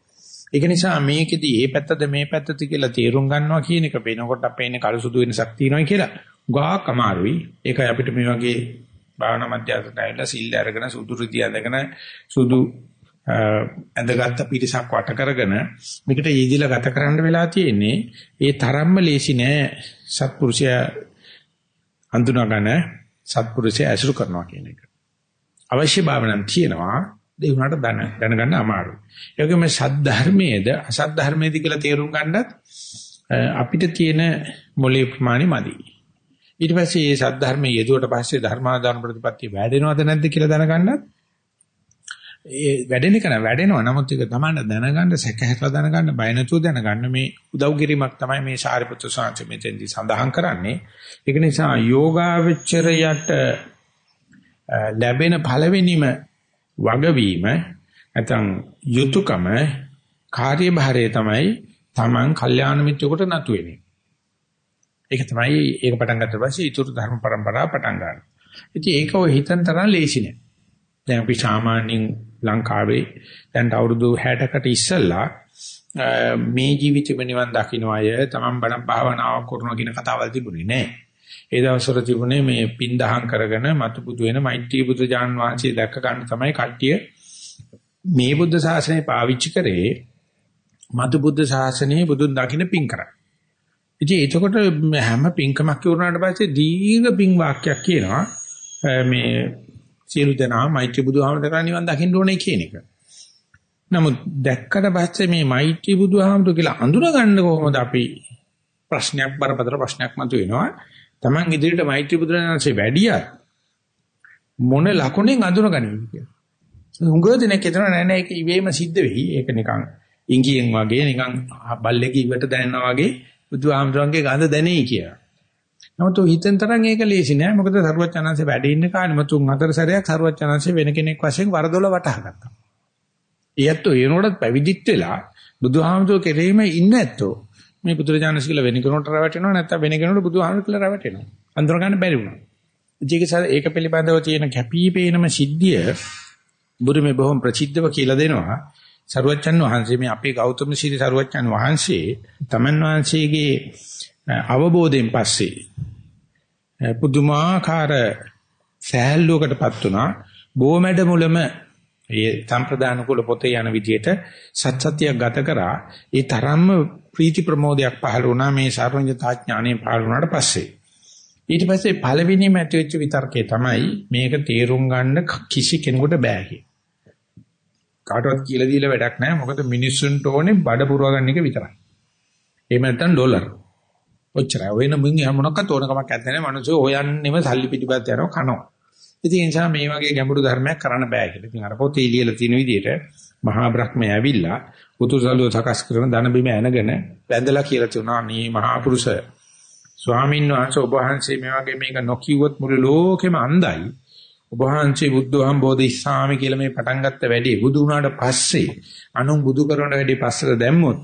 ඒක නිසා මේකෙදි මේ පැත්තද මේ පැත්තද කියලා තේරුම් ගන්නවා කියන එක වෙනකොට අපේන්නේ කළු සුදු වෙනසක් තියෙනවා කියලා. ගාක් අමාරුයි. ඒකයි අපිට මේ වගේ භාවනා මධ්‍යස්ථානයට ඇවිල්ලා සිල් අරගෙන සුදු රිදි අඳගෙන සුදු ඇඳගත්ත පිරිසක් වට කරගෙන මේකට ඊදිලා ගත කරන්න වෙලා තියෙන්නේ. ඒ තරම්ම ලේසි නෑ සත්පුරුෂයා හඳුනාගන්න සත්පුරුෂයා ඇසුරු කරනවා කියන එක. අවශ්‍ය භාවනාවක් තියෙනවා. ඒ වුණාට දැන දැනගන්න අමාරුයි. ඒ වගේම සද්ධර්මයේද අසද්ධර්මයේද කියලා තේරුම් ගන්නත් අපිට තියෙන මොලේ ප්‍රමාණය මදි. ඊට පස්සේ මේ සද්ධර්මයේ යෙදුවට පස්සේ ධර්මාදාන ප්‍රතිපත්තිය වැඩෙනවද නැද්ද කියලා දැනගන්නත් ඒ වැඩෙන එක නෑ වැඩෙනවා. නමුත් ඒක තමයි දැනගන්න සැකහැරලා දැනගන්න බය නැතුව දැනගන්න මේ උදව් කිරීමක් තමයි මේ සාරිපුත්‍ර සාංශ මෙතෙන්දි සඳහන් කරන්නේ. ඒක නිසා යෝගාවචරයට ලැබෙන පළවෙනිම වගවීම නැත්නම් යුතුයකම කාර්යභාරය තමයි Taman කල්යාණ මිත්‍රෙකුට නතු වෙන්නේ. ඒක තමයි ඒක පටන් ගත්ත පස්සේ ඊතුරු ධර්ම પરම්පරාව පටන් ගන්නවා. ඉතින් ඒක ඔය හිතන තරම් ලේසි නෑ. දැන් අපි සාමාන්‍යයෙන් ලංකාවේ දැන් අවුරුදු 60කට ඉස්සෙල්ලා මේ ජීවිතෙම නිවන් දකින්න අය තමන් බණ භාවනාවක් කරනවා කියන කතාවල් තිබුණේ නෑ. ඒ දවස්වල තිබුණේ මේ පින් දහම් කරගෙන මතු බුදු වෙන මෛත්‍රී බුදු ජාන් වහන්සේ දැක්ක ගන්න තමයි කට්ටිය මේ බුද්ධ ශාසනය පාවිච්චි කරේ මතු බුද්ධ ශාසනයේ බුදුන් දකින්න පින් කරා. ඉතින් එතකොට හැම පින්කමක් කියුණාට පස්සේ දීර්ඝ පින් වාක්‍යයක් කියනවා මේ සියලු දෙනා මෛත්‍රී බුදුහාමුදුරන් නිවන් දකින්න ඕනේ කියන එක. නමුත් දැක්කට පස්සේ මේ මෛත්‍රී බුදුහාමුදුර කියලා අඳුනගන්න කොහොමද අපි ප්‍රශ්නයක් බරපතල ප්‍රශ්නයක් මතුවෙනවා. Taman ඉදිරියට මෛත්‍රී බුදුරජාණන්සේ වැඩියත් මොන ලකුණෙන් අඳුනගන්නේ කියලා. උංගව දෙනෙක් හිතන නෑ නෑ ඒක ඉවේම සිද්ධ වෙයි. ඒක නිකන් ඉංගියෙන් වගේ නිකන් බල්ලෙක් ඉවට දැනනවා වගේ බුදුහාමුදුරන්ගේ ගඳ දැනෙයි කියලා. නමුත් හිතෙන් තරම් ඒක ලේසි නෑ. මොකද සරුවචනංශේ වැඩ ඉන්න කාලෙම තුන් හතර සැරයක් සරුවචනංශේ වෙන කෙනෙක් වශයෙන් වරදොල වටහා ගත්තා. ඊයත්ෝ ඒනොඩත් පැවිදිත් වෙලා බුදුහාමුදුර කෙරෙහිම ඉන්න ඇත්තෝ මේ බුදුරජාණන් කියලා වෙන කෙනෙකුට රැවටෙනවා නැත්නම් වෙන කෙනෙකුට බුදුහාමුදුර කියලා රැවටෙනවා. අඳුර ගන්න බැරි වුණා. ඒක පිළිබඳව තියෙන කැපිපේනම සිද්ධිය බුදුමේ බොහොම ප්‍රසිද්ධව කියලා දෙනවා. සරුවච්චන් වහන්සේ මේ අපේ ගෞතම සීරි සරුවච්චන් වහන්සේ තමන් වහන්සේගේ අවබෝධයෙන් පස්සේ පුදුමාකාර සෑහලුවකටපත් වුණා බොමැඩ මුලම ඒ සම්ප්‍රදාන කුල පොතේ යන විදිහට සත්‍යත්‍යයක් ගත කරා ඒ තරම්ම ප්‍රීති ප්‍රමෝදයක් පහළ වුණා මේ සර්වඥතා ඥාණය පහළ වුණාට පස්සේ ඊට පස්සේ පළවෙනිම ඇතිවෙච්ච විතර්කේ තමයි මේක තේරුම් ගන්න කිසි කෙනෙකුට බෑ කිය. කාටවත් කියලා දීලා වැඩක් නැහැ මොකද මිනිස්සුන්ට ඕනේ බඩ පුරව ගන්න එක විතරයි. එහෙම නැත්නම් ඩොලර්. ඔච්චරයි. වෙන මුං යා මොනක්වත් ඕනකමක් නැත්නම් මිනිස්සු හොයන්නෙම සල්ලි පිටිපස්ස යනවා කනවා. ඉතින් ඒ නිසා මේ වගේ ගැඹුරු ධර්මයක් කරන්න බෑ කියලා. ඉතින් අර පොතේ ලියලා තියෙන විදිහට මහා බ්‍රහ්මයා ඇවිල්ලා උතුසලුව සකස් කරන ධන බිම ඇනගෙන වැඳලා කියලා තුනා මේ මහා පුරුෂ ස්වාමීන් වහන්සේ ඔබ වහන්සේ මේ වගේ මේක නොකියුවොත් මුළු ලෝකෙම අන්ධයි. ඔබ වහන්සේ බුද්ධහම් බෝධිසාමි කියලා මේ පටන් ගත්ත වැඩි බුදු වුණාට පස්සේ අනුන් බුදු කරන වැඩි පස්සට දැම්මොත්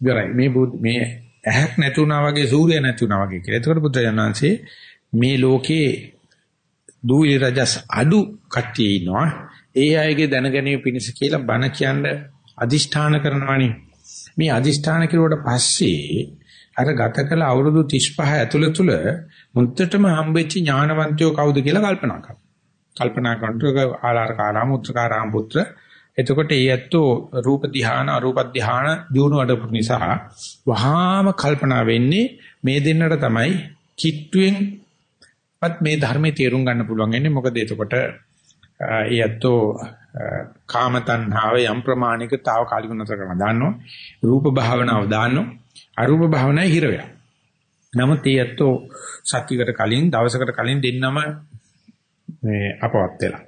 ඉවරයි. මේ මේ ඇහක් නැතුණා වගේ සූර්යය නැතුණා වගේ කියලා. එතකොට බුදුරජාණන්සේ මේ ලෝකේ දූලි රජස් අඩු කට්ටිය ඉන්නවා. ඒ අයගේ දැනගැනීම පිණිස කියලා බණ කියන්න අදිෂ්ඨාන කරනවානේ. මේ අදිෂ්ඨාන කෙරුවට පස්සේ අර ගත කළ අවුරුදු 35 ඇතුළත තුල මුත්තටම හම්බෙච්ච ඥානවන්තයෝ කවුද කියලා කල්පනා කරනවා. කල්පනා කරනකොට ආලාර කාරාම උත්තරකාරාම පුත්‍ර එතකොට ඒ ඇත්තෝ රූප ධ්‍යාන අරූප ධ්‍යාන දිනුවඩපු නිසා වහාම කල්පනා වෙන්නේ මේ දෙන්නට තමයි කිට්ටුවෙන්පත් මේ ධර්මයේ තේරුම් ගන්න පුළුවන් වෙන්නේ මොකද එතකොට ඒ ඇත්තෝ කාම තණ්හාව යම් ප්‍රමාණික తాවකාලික නතර කරන දාන්නෝ. රූප භාවනාව දාන්නෝ. අරූප භාවනාවේ හිර වෙනවා නමුත් ඒ ඇත්තෝ සත්‍යයකට කලින් දවසකට කලින් දෙන්නම මේ අපවත් වෙලා.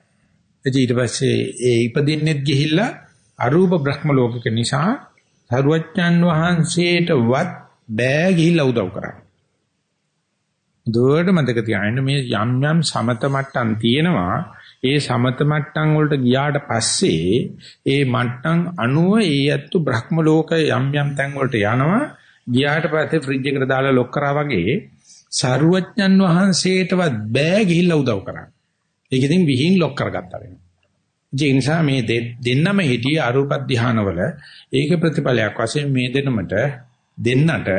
ඊට පස්සේ ඒ ඉපදින්නෙත් ගිහිල්ලා අරූප බ්‍රහ්ම ලෝකක නිසා සරුවච්චන් වහන්සේටවත් බෑ ගිහිල්ලා උදව් කරා. දුවට මතක තියාගන්න මේ යම් යම් සමත මට්ටම් තියෙනවා. ඒ සමත මට්ටම් වලට ගියාට පස්සේ ඒ මට්ටම් අනුව ඒ ඇත්තු බ්‍රහ්ම ලෝක යම් යම් තැන් වලට යනවා. ගියාට පස්සේ ෆ්‍රිජ් එකට දාලා ලොක් කරා වගේ සරුවච්චන් වහන්සේටවත් බෑ ගිහිල්ලා උදව් කරා. ඒක ඉතින් විහිං ලොක් කරගත්තා වෙනවා. ඒ නිසා මේ දෙන්නම හිටියේ අරූප ධානවල ඒක ප්‍රතිඵලයක් වශයෙන් මේ දෙන්නමට දෙන්නට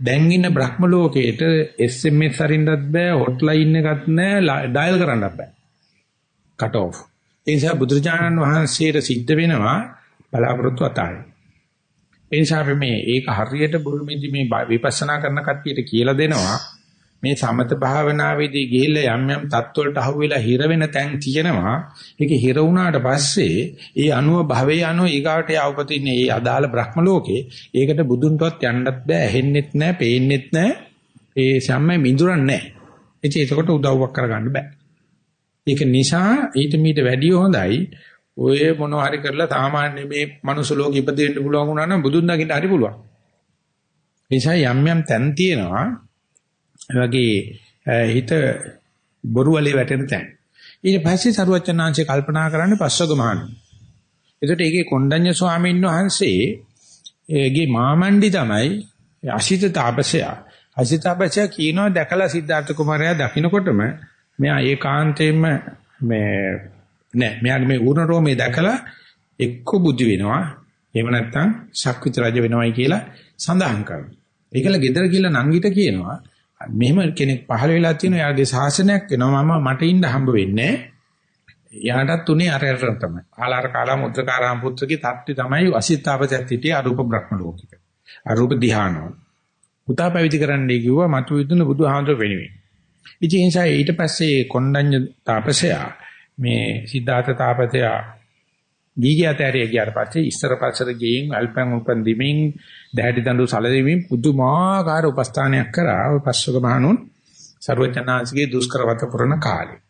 දැන් ඉන්න බ්‍රහ්ම ලෝකයේට SMS අරින්නත් බෑ හොට්ලයින් එකක් නෑ ඩයල් කරන්නත් බෑ කට් ඔෆ් ඒ නිසා බුදුරජාණන් වහන්සේට සිද්ධ වෙනවා බලාපොරොත්තු අතාරින්න ඒ නිසා මේ ඒක හරියට බුරුමේදී මේ විපස්සනා කරන කට්ටියට කියලා දෙනවා මේ සමත භාවනාවේදී ගිහිල්ලා යම් යම් தත්වලට අහුවෙලා හිර වෙන තැන් තියෙනවා. ඒක හිර වුණාට පස්සේ ඒ අනුව භවයේ අනුව ඊගාට යවපතින් ඒ අදාළ බ්‍රහ්ම ලෝකේ ඒකට බුදුන්ටවත් යන්නත් බෑ, ඇහෙන්නෙත් නෑ, පේන්නෙත් නෑ. ඒ සම්මයි මිඳුරන්නේ නෑ. ඉතින් ඒකට උදව්වක් කරගන්න බෑ. ඒක නිසා ඊට මීට වැඩිය හොඳයි ඔය මොනවා හරි කරලා සාමාන්‍ය මේ මනුස්ස ලෝකෙ ඉපදෙන්න පුළුවන් වුණා නම් බුදුන් දකින්න හරි පුළුවන්. නිසා යම් යම් තැන් තියෙනවා වගේ හිත බොරු වලේ වැටෙන තැන්. ඊට පස්සේ සරුවචනාංශය කල්පනා කරන්නේ පස්වග මහණ. එතකොට ඒකේ කොණ්ඩඤ්ඤ ස්වාමීන් වහන්සේ ඒගේ මාමණ්ඩි තමයි අසිත තාපසයා. අසිත තාපසයා කියනවා දැකලා සිද්ධාර්ථ කුමාරයා දකින්නකොටම මෙයා ඒකාන්තයෙන්ම මේ නෑ මෙයාගේ මේ ඌර්ණ රෝමේ දැකලා එක්ක බුද්ධ වෙනවා එහෙම නැත්නම් ශක්විත රජ වෙනවයි කියලා සඳහන් කරනවා. ඒකල ගෙදර කියලා නංගිට කියනවා මෙහෙම කෙනෙක් පහළ වෙලා තියෙනවා යාගේ ශාසනයක් වෙනවා මම මට ඉන්න හම්බ වෙන්නේ යාටත් උනේ අර අර තමයි. ආලාර කාලා මුද්‍රකාරාම පුත්‍රගේ තත්ත්වය තමයි අසිතාපසත් හිටියේ අරූප බ්‍රහ්ම ලෝකික. අරූප ධානෝ. පුතා පැවිදි කරන්නයි කිව්වා මතු විදුන බුදුහාමර වෙනුවෙන්. ඉතින් ඒ නිසා ඊට පස්සේ කොණ්ඩඤ්ඤ තාපසයා මේ සිද්ධාර්ථ තාපසයා දීගයතරේ ගියාට පස්සේ ඉස්සර පස්සර ගිහින් අල්පං උපන් දිමින් දැහැටි දඬු සැලදෙමින් පුදුමාකාර උපස්ථානයක් කරා ඔය පස්වක මහණුන් ਸਰවඥාන්සේගේ දුෂ්කරවත පුරණ කාලේ.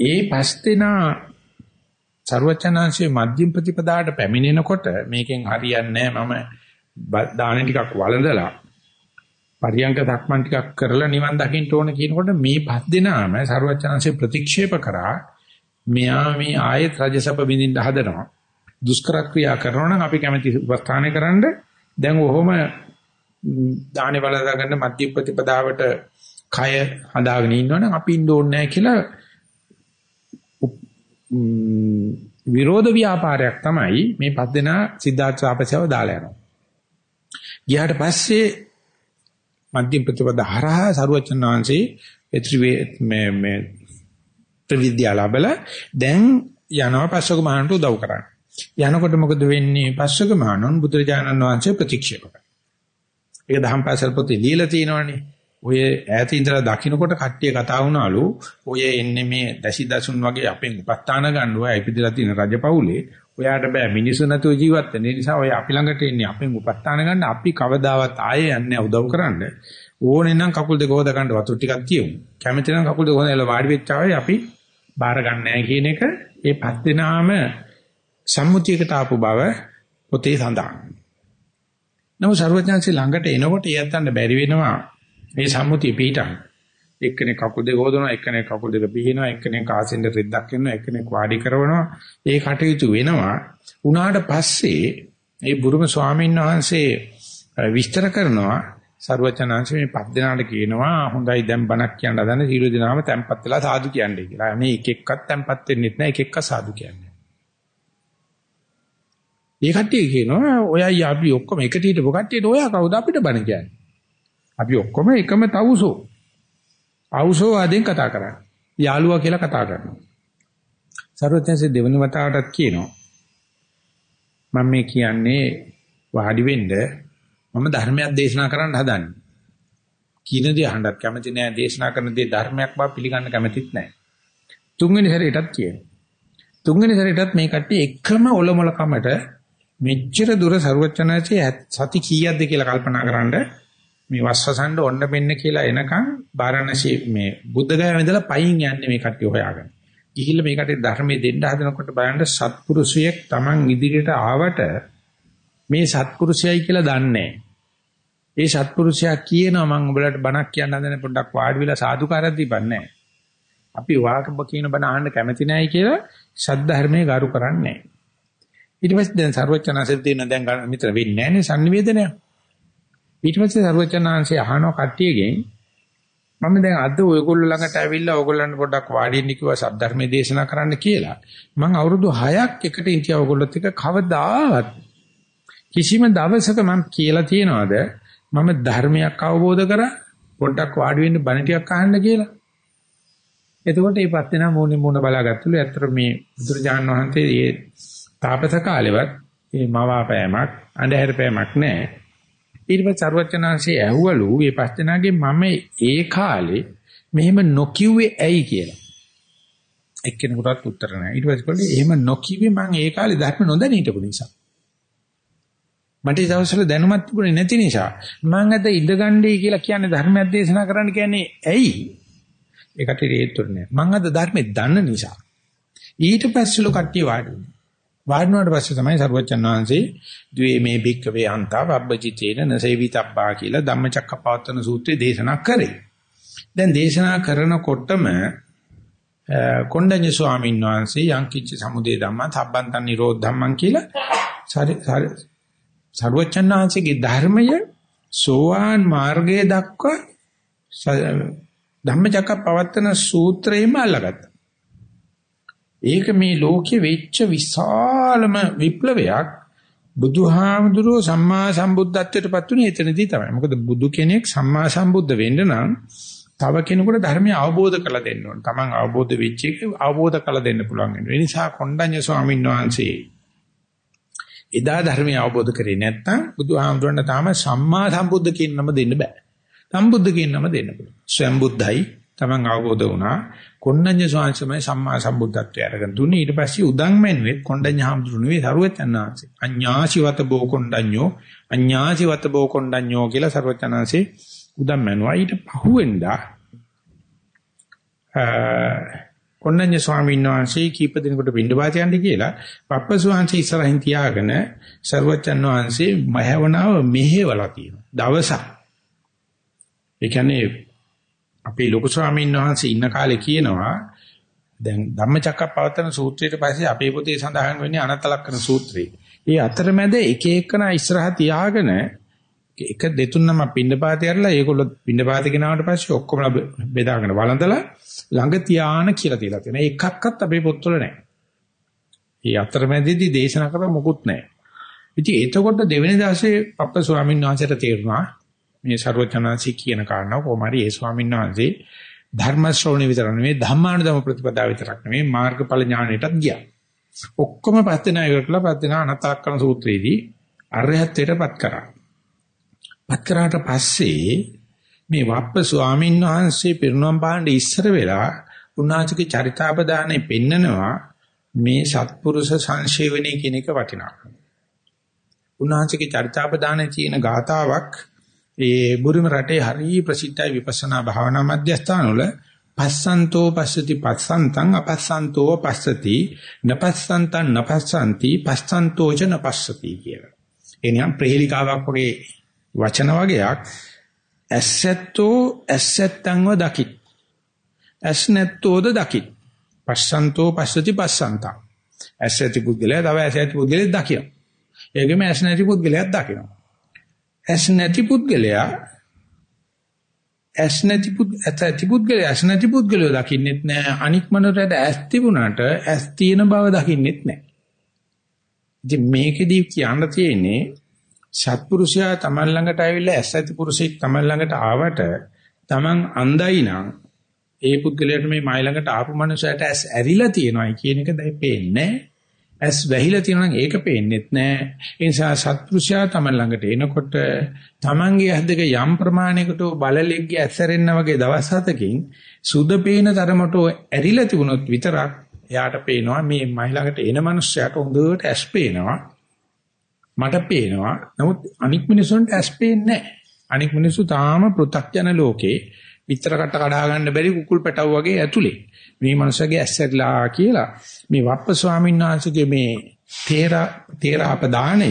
ඒ පස් දෙනා ਸਰවඥාන්සේ මධ්‍යම ප්‍රතිපදාට පැමිණෙනකොට මේකෙන් හරියන්නේ නැහැ මම දාන ටිකක් වළඳලා පරියංග ධක්මන් ටිකක් කරලා නිවන් දකින්න ඕන කියනකොට මේ පස් දෙනාම ਸਰවඥාන්සේ ප්‍රතික්ෂේප කරා මෙයා මේ ආයෙත් රජසප විඳින්න හදනවා දුෂ්කර ක්‍රියා කරනවා නම් අපි කැමති උපස්ථානය කරන්න දැන් ඔහොම දානේ බලදා ගන්න මධ්‍ය ප්‍රතිපදාවට කය හදාගෙන ඉන්නවනම් අපි ඉන්න ඕනේ නැහැ කියලා විරෝධ ව්‍යාපාරයක් තමයි මේ පස් දෙනා සිද්ධාර්ථ තාපසයව දාලා යනවා. ගියාට පස්සේ මධ්‍ය ප්‍රතිපදා හරහා සරුවචන වහන්සේ එත්‍රි මේ මේ ත්‍රිවිද්‍යා ලැබලා දැන් යනවා පස්වක මහණට උදව් කරන්න. යනකොට මොකද වෙන්නේ? පස්වක මහණන් බුදුරජාණන් වහන්සේ ප්‍රතික්ෂේප කරනවා. ඒක දහම් පාසල් පොතේ ලියලා තියෙනවානේ. ඔය ඈත ඉඳලා දකින්නකොට කට්ටිය කතා වුණාලු ඔය එන්නේ මේ දැසි දසුන් වගේ අපෙන් උපස්ථාන ගන්නවා ඉපදිලා තියෙන රජපෞලේ ඔයාට බෑ මිනිස්සු නැතුව ජීවත් වෙන්න. ඒ නිසා ඔය අපි ළඟට එන්නේ අපෙන් උපස්ථාන ගන්න අපි කවදාවත් ආයේ යන්නේ උදව් කරන්න. ඕනේ නම් කකුල් දෙක හොදා ගන්න වතුර ටිකක් තියමු. කැමති නම් කකුල් දෙක හොදලා වාඩි වෙච්ච අපි බාර ගන්න නැහැ කියන එක ඒ පස් දෙනාම සම්මුතියකට ආපු බව පොතේ සඳහන්. නමුත් ਸਰවඥාන්සේ ළඟට එනකොට යත්තන්න බැරි වෙනවා මේ සම්මුතිය පිටං. එක්කෙනෙක් කකුල් දෙක හොදනවා, එක්කෙනෙක් කකුල් දෙක පිහිනවා, එක්කෙනෙක් ආසෙන්ද රෙද්දක් කරනවා, එක්කෙනෙක් වාඩි කරනවා. ඒ කටයුතු වෙනවා. උනාට පස්සේ ඒ බුරුම ස්වාමීන් වහන්සේ විස්තර කරනවා ਸਰවචනාංශ මේ පස් දෙනාට කියනවා හොඳයි දැන් බණක් කියන්න හදන සීල දිනාම තැම්පත් වෙලා සාදු කියන්නේ කියලා. මේ එක එක්කත් තැම්පත් වෙන්නෙත් නැහැ එක එක්ක සාදු කියන්නේ. ඒ කට්ටිය කියනවා ඔයයි අපි ඔක්කොම එකට හිටපු කට්ටියට ඔයා කවුද අපිට බණ කියන්නේ? අපි ඔක්කොම එකම තවුසෝ. අවුසෝ ආදෙන් කතා කරන්නේ. යාළුවා කියලා කතා කරනවා. සර්වඥන්සේ දෙවනි වතාවටත් කියනවා මම මේ කියන්නේ වාඩි වෙන්න මම ධර්මයක් දේශනා කරන්න හදන්නේ. කින දේ අහන්නත් කැමති නෑ දේශනා කරන දේ ධර්මයක් බව පිළිගන්න කැමතිත් නෑ. තුන්වෙනි සැරේටත් කියනවා. තුන්වෙනි සැරේටත් මේ කට්ටිය එකම ඔලොමල කමට මෙච්චර දුර ਸਰවචනචේ සති කීයක්ද කියලා කල්පනා කරන්න මේ වස්සසඬ ඔන්න මෙන්න කියලා එනකන් බාරණසි මේ බුද්ධගයාව ඉඳලා පයින් යන්නේ මේ කට්ටිය හොයාගෙන. ගිහිල්ලා මේ කට්ටිය ධර්මයේ දෙන්න හදනකොට බලන්න සත්පුරුෂයෙක් Taman ඉදිරියට ආවට මේ සත්පුරුෂයයි කියලා දන්නේ ඒ සත්පුරුෂයා කියනවා මම ඔයාලට බණක් කියන්න හදන පොඩ්ඩක් වාඩි වෙලා සාදුකාරයක් දීපන්නේ අපි වාකබ කියන බණ අහන්න කැමති නැහැ කියලා ශද්ධර්මයේ ගරු කරන්නේ නැහැ. ඊට පස්සේ දැන් ਸਰවචනanse තියෙන දැන් මිතර වෙන්නේ නැහැ නේ sannivedanaya. ඊට පස්සේ ਸਰවචනanse අහනවා කට්ටියගෙන් මම දැන් අද ඔයගොල්ලෝ ළඟට ඇවිල්ලා ඔයගොල්ලන්ට පොඩ්ඩක් වාඩි වෙන්න කිව්වා සද්ධර්මයේ දේශනා කරන්න කියලා. මම අවුරුදු 6ක් එකට හිටියා ඔයගොල්ලොත් එක්ක කවදාවත් කිසිම දවසක මම කියලා තියනවාද මම ධර්මයක් අවබෝධ කරා පොඩ්ඩක් වාඩි වෙන්න බණ ටිකක් අහන්න කියලා. එතකොට මේ පස් දෙනා මොනේ මොන බලාගත්තලු. ඇත්තට මේ බුදුරජාණන් වහන්සේ මේ තාපස කාලෙවත් මේ මවාපෑමක් අඳුර පෑමක් නැහැ. ඊට පස්සේ සරුවචනාංශයේ ඇහුවලු මේ පස්තනාගේ මම ඒ කාලේ මෙහෙම නොකියුවේ ඇයි කියලා. එක්කෙනෙකුටත් උත්තර නැහැ. ඊට පස්සේ කොල්ලේ එහෙම නොකියුවේ මම ඒ කාලේ ධර්ම නොදැන හිටපු නිසා. මට ඒ දවස්වල දැනුමක් තිබුණේ නැති නිසා මම අද ඉඳගන්නේ කියලා කියන්නේ ධර්මයක් දේශනා කරන්න කියන්නේ ඇයි? ඒකට හේතුව නෑ. මම අද ධර්මේ දන්න නිසා. ඊට පස්සෙලු කට්ටිය වාඩි වුණා. වාඩිනාට පස්සේ තමයි සරුවච්චන් වහන්සේ ද්වේ මේ භික්කවේ අන්තා වබ්බජිතේන නසේවිතබ්බා කියලා ධම්මචක්කපවත්තන සූත්‍රය දේශනා කරේ. දැන් දේශනා කරනකොටම කොණ්ඩඤ්ඤ ස්වාමීන් වහන්සේ යංකිච්ච සමුදේ ධම්මං සම්බන්තන් නිරෝධ ධම්මං කියලා සරුවච්චන් වහන්සේගේ ධර්මය සෝවාන් මාර්ගයේ දක්වා ධම්මචක්කපවත්තන සූත්‍රයෙන්ම අල්ලගත්තා. ඒක මේ ලෝකෙ වෙච්ච විශාලම විප්ලවයක් බුදුහාමුදුරුවෝ සම්මා සම්බුද්ධත්වයට පත් වුණේ එතනදී තමයි. මොකද බුදු කෙනෙක් සම්මා සම්බුද්ධ වෙන්න නම් තව කෙනෙකුට ධර්මය අවබෝධ කරලා දෙන්න ඕන. Taman අවබෝධ වෙච්ච එක අවබෝධ කරලා දෙන්න පුළුවන් වෙනවා. ඒ නිසා කොණ්ඩඤ්ඤ ස්වාමීන් වහන්සේ එදා ධර්මය අවබෝධ කරේ නැත්නම් බුදුහාමුදුරන්ට තාම සම්මා සම්බුද්ධ කියන නම දෙන්න බෑ. සම්බුද්ධ කියන නම දෙන්න පුළුවන්. ස්වයං බුද්ධයි Taman අවබෝධ වුණා. කොණ්ඩඤ්ඤ ස්වාමීන් සම්මා සම්බුද්ධත්වයට අරගෙන දුන්නේ. ඊට පස්සේ උදන් මෙන්වෙත් කොණ්ඩඤ්ඤ හාමුදුරු නෙවෙයි සරුවචනාංශේ අඤ්ඤාසිවත බෝ කොණ්ඩඤ්ඤෝ අඤ්ඤාසිවත බෝ කොණ්ඩඤ්ඤෝ කියලා සරුවචනාංශේ උදන් මැනුවා ඊට පහුවෙන්දා කොණ්ඩඤ්ඤ ස්වාමීන් වහන්සේ කීප දිනකට පින්ඩපාත යන්න කියලා පප්පසු වහන්සේ ඉස්සරහින් තියාගෙන සරුවචන් වහන්සේ මහවණාව මෙහෙवला තියෙනවා. දවසක්. ඒ කියන්නේ අපේ ලොකු ස්වාමීන් වහන්සේ ඉන්න කාලේ කියනවා දැන් ධම්මචක්කප්පවත්තන සූත්‍රයට පස්සේ අපේ පොතේ සඳහන් වෙන්නේ අනත්තලක්කන සූත්‍රය. ඒ අතරමැද එක එකන ඉස්සරහ තියාගෙන එක දෙතුන්ම පින්නපාතේ අරලා ඒගොල්ලෝ පින්නපාතේ ගෙනාවට පස්සේ ඔක්කොම බෙදාගෙන වළඳලා ළඟ තියාන කියලා තියලා තියෙනවා. එකක්වත් අපේ පොත්වල නැහැ. මේ අතරමැදදී දේශනා කර මොකුත් නැහැ. ඉතින් එතකොට දෙවෙනි දවසේ පප්ප ස්වාමීන් වහන්සේට තේරුණා මේ ਸਰවඥාන්සි කියන කාරණාව කොහොම හරි ඒ ස්වාමීන් වහන්සේ ධර්ම ශ්‍රවණය විතර නෙවෙයි ධම්මානුදම ප්‍රතිපදාව විතරක් නෙවෙයි මාර්ගඵල ඥාණයටත් ගියා. ඔක්කොම පස්තෙනා ඉවරලා පස්තෙනා අනතක්කන සූත්‍රයේදී අරහත්ත්වයටපත් කරා. පත් කරාට පස්සේ මේ වප්ප ස්වාමීන් වහන්සේ පිරිනොම් පාණ්ඩ ඉස්සර වෙලා උන්වහන්සේගේ චරිතාපදානේ පෙන්නනවා මේ සත්පුරුෂ සංශේවනයේ කියන එක වටිනාකම. උන්වහන්සේගේ චරිතාපදානේ තියෙන ගාතාවක් ඒ බුරුම රටේ හරිය ප්‍රසිද්ධයි විපස්සනා භාවනා මධ්‍යස්ථාන වල පස්සන්තෝ පස්සති පස්සන්තං අපස්සන්තෝ පස්සති නපස්සන්තං නපස්සන්ති පස්සන්තෝ ච නපස්සති කියලා. එනියම් ප්‍රහේලිකාවක් වගේ වචන වගේක් ඇසැත්තෝ ඇසැත්තන්ව දකිත්. ඇස් නැත්තෝද දකිත්. පස්සන්තෝ පස්සති පස්සන්තං. ඇසැති පුද්ගලයා තව ඇසැති පුද්ගලෙක් දකිනවා. ඒකෙම ඇස් නැති පුද්ගලයාක් දකිනවා. ඇස් නැති පුද්ගලයා ඇස් නැති පුද් ඇති පුද්ගලයා ඇස් නැති පුද්ගලයෝ දකින්නෙත් නෑ. අනික් මනරට ඇස් තිබුණාට ඇස් තියෙන බව දකින්නෙත් නෑ. ඉතින් මේකෙදී කියන්න තියෙන්නේ සත්පුරුෂයා තමන් ළඟට ආවිල්ලා ඇස් ඇති පුරුෂෙක් තමන් ළඟට ආවට තමන් අන්ධයි නම් ඒ පුද්ගලයාට මේ මයි ළඟට ආපු මනුස්සයට ඇස් ඇරිලා තියෙනවායි කියන එක දැන් පේන්නේ. නෑ ඇස් වැහිලා තියෙනවා නම් ඒක පේන්නේත් නැහැ. ඒ නිසා සත්පුරුෂයා තමන් ළඟට එනකොට තමන්ගේ ඇස් දෙක යම් ප්‍රමාණයකට බලලෙක්ගේ ඇස්සරෙන්න වගේ දවස් හතකින් සුද පේන තරමට ඇරිලා තිබුණොත් විතරක් එයාට පේනවා මේ මහිලාකට එන මනුස්සයාට හොඳට ඇස් පේනවා. මට පේනවා. නමුත් අනික් මිනිසුන්ට ඇස් පේන්නේ නැහැ. අනික් මිනිස්සු තාම පෘථග්ජන ලෝකේ විතර කට කඩා ගන්න බැරි කුකුල් පැටව වගේ ඇතුලේ. මේ මනුස්සගේ ඇස්සරිලා කියලා මේ වප්ප ස්වාමීන් වහන්සේගේ මේ තේර තේරාපදානය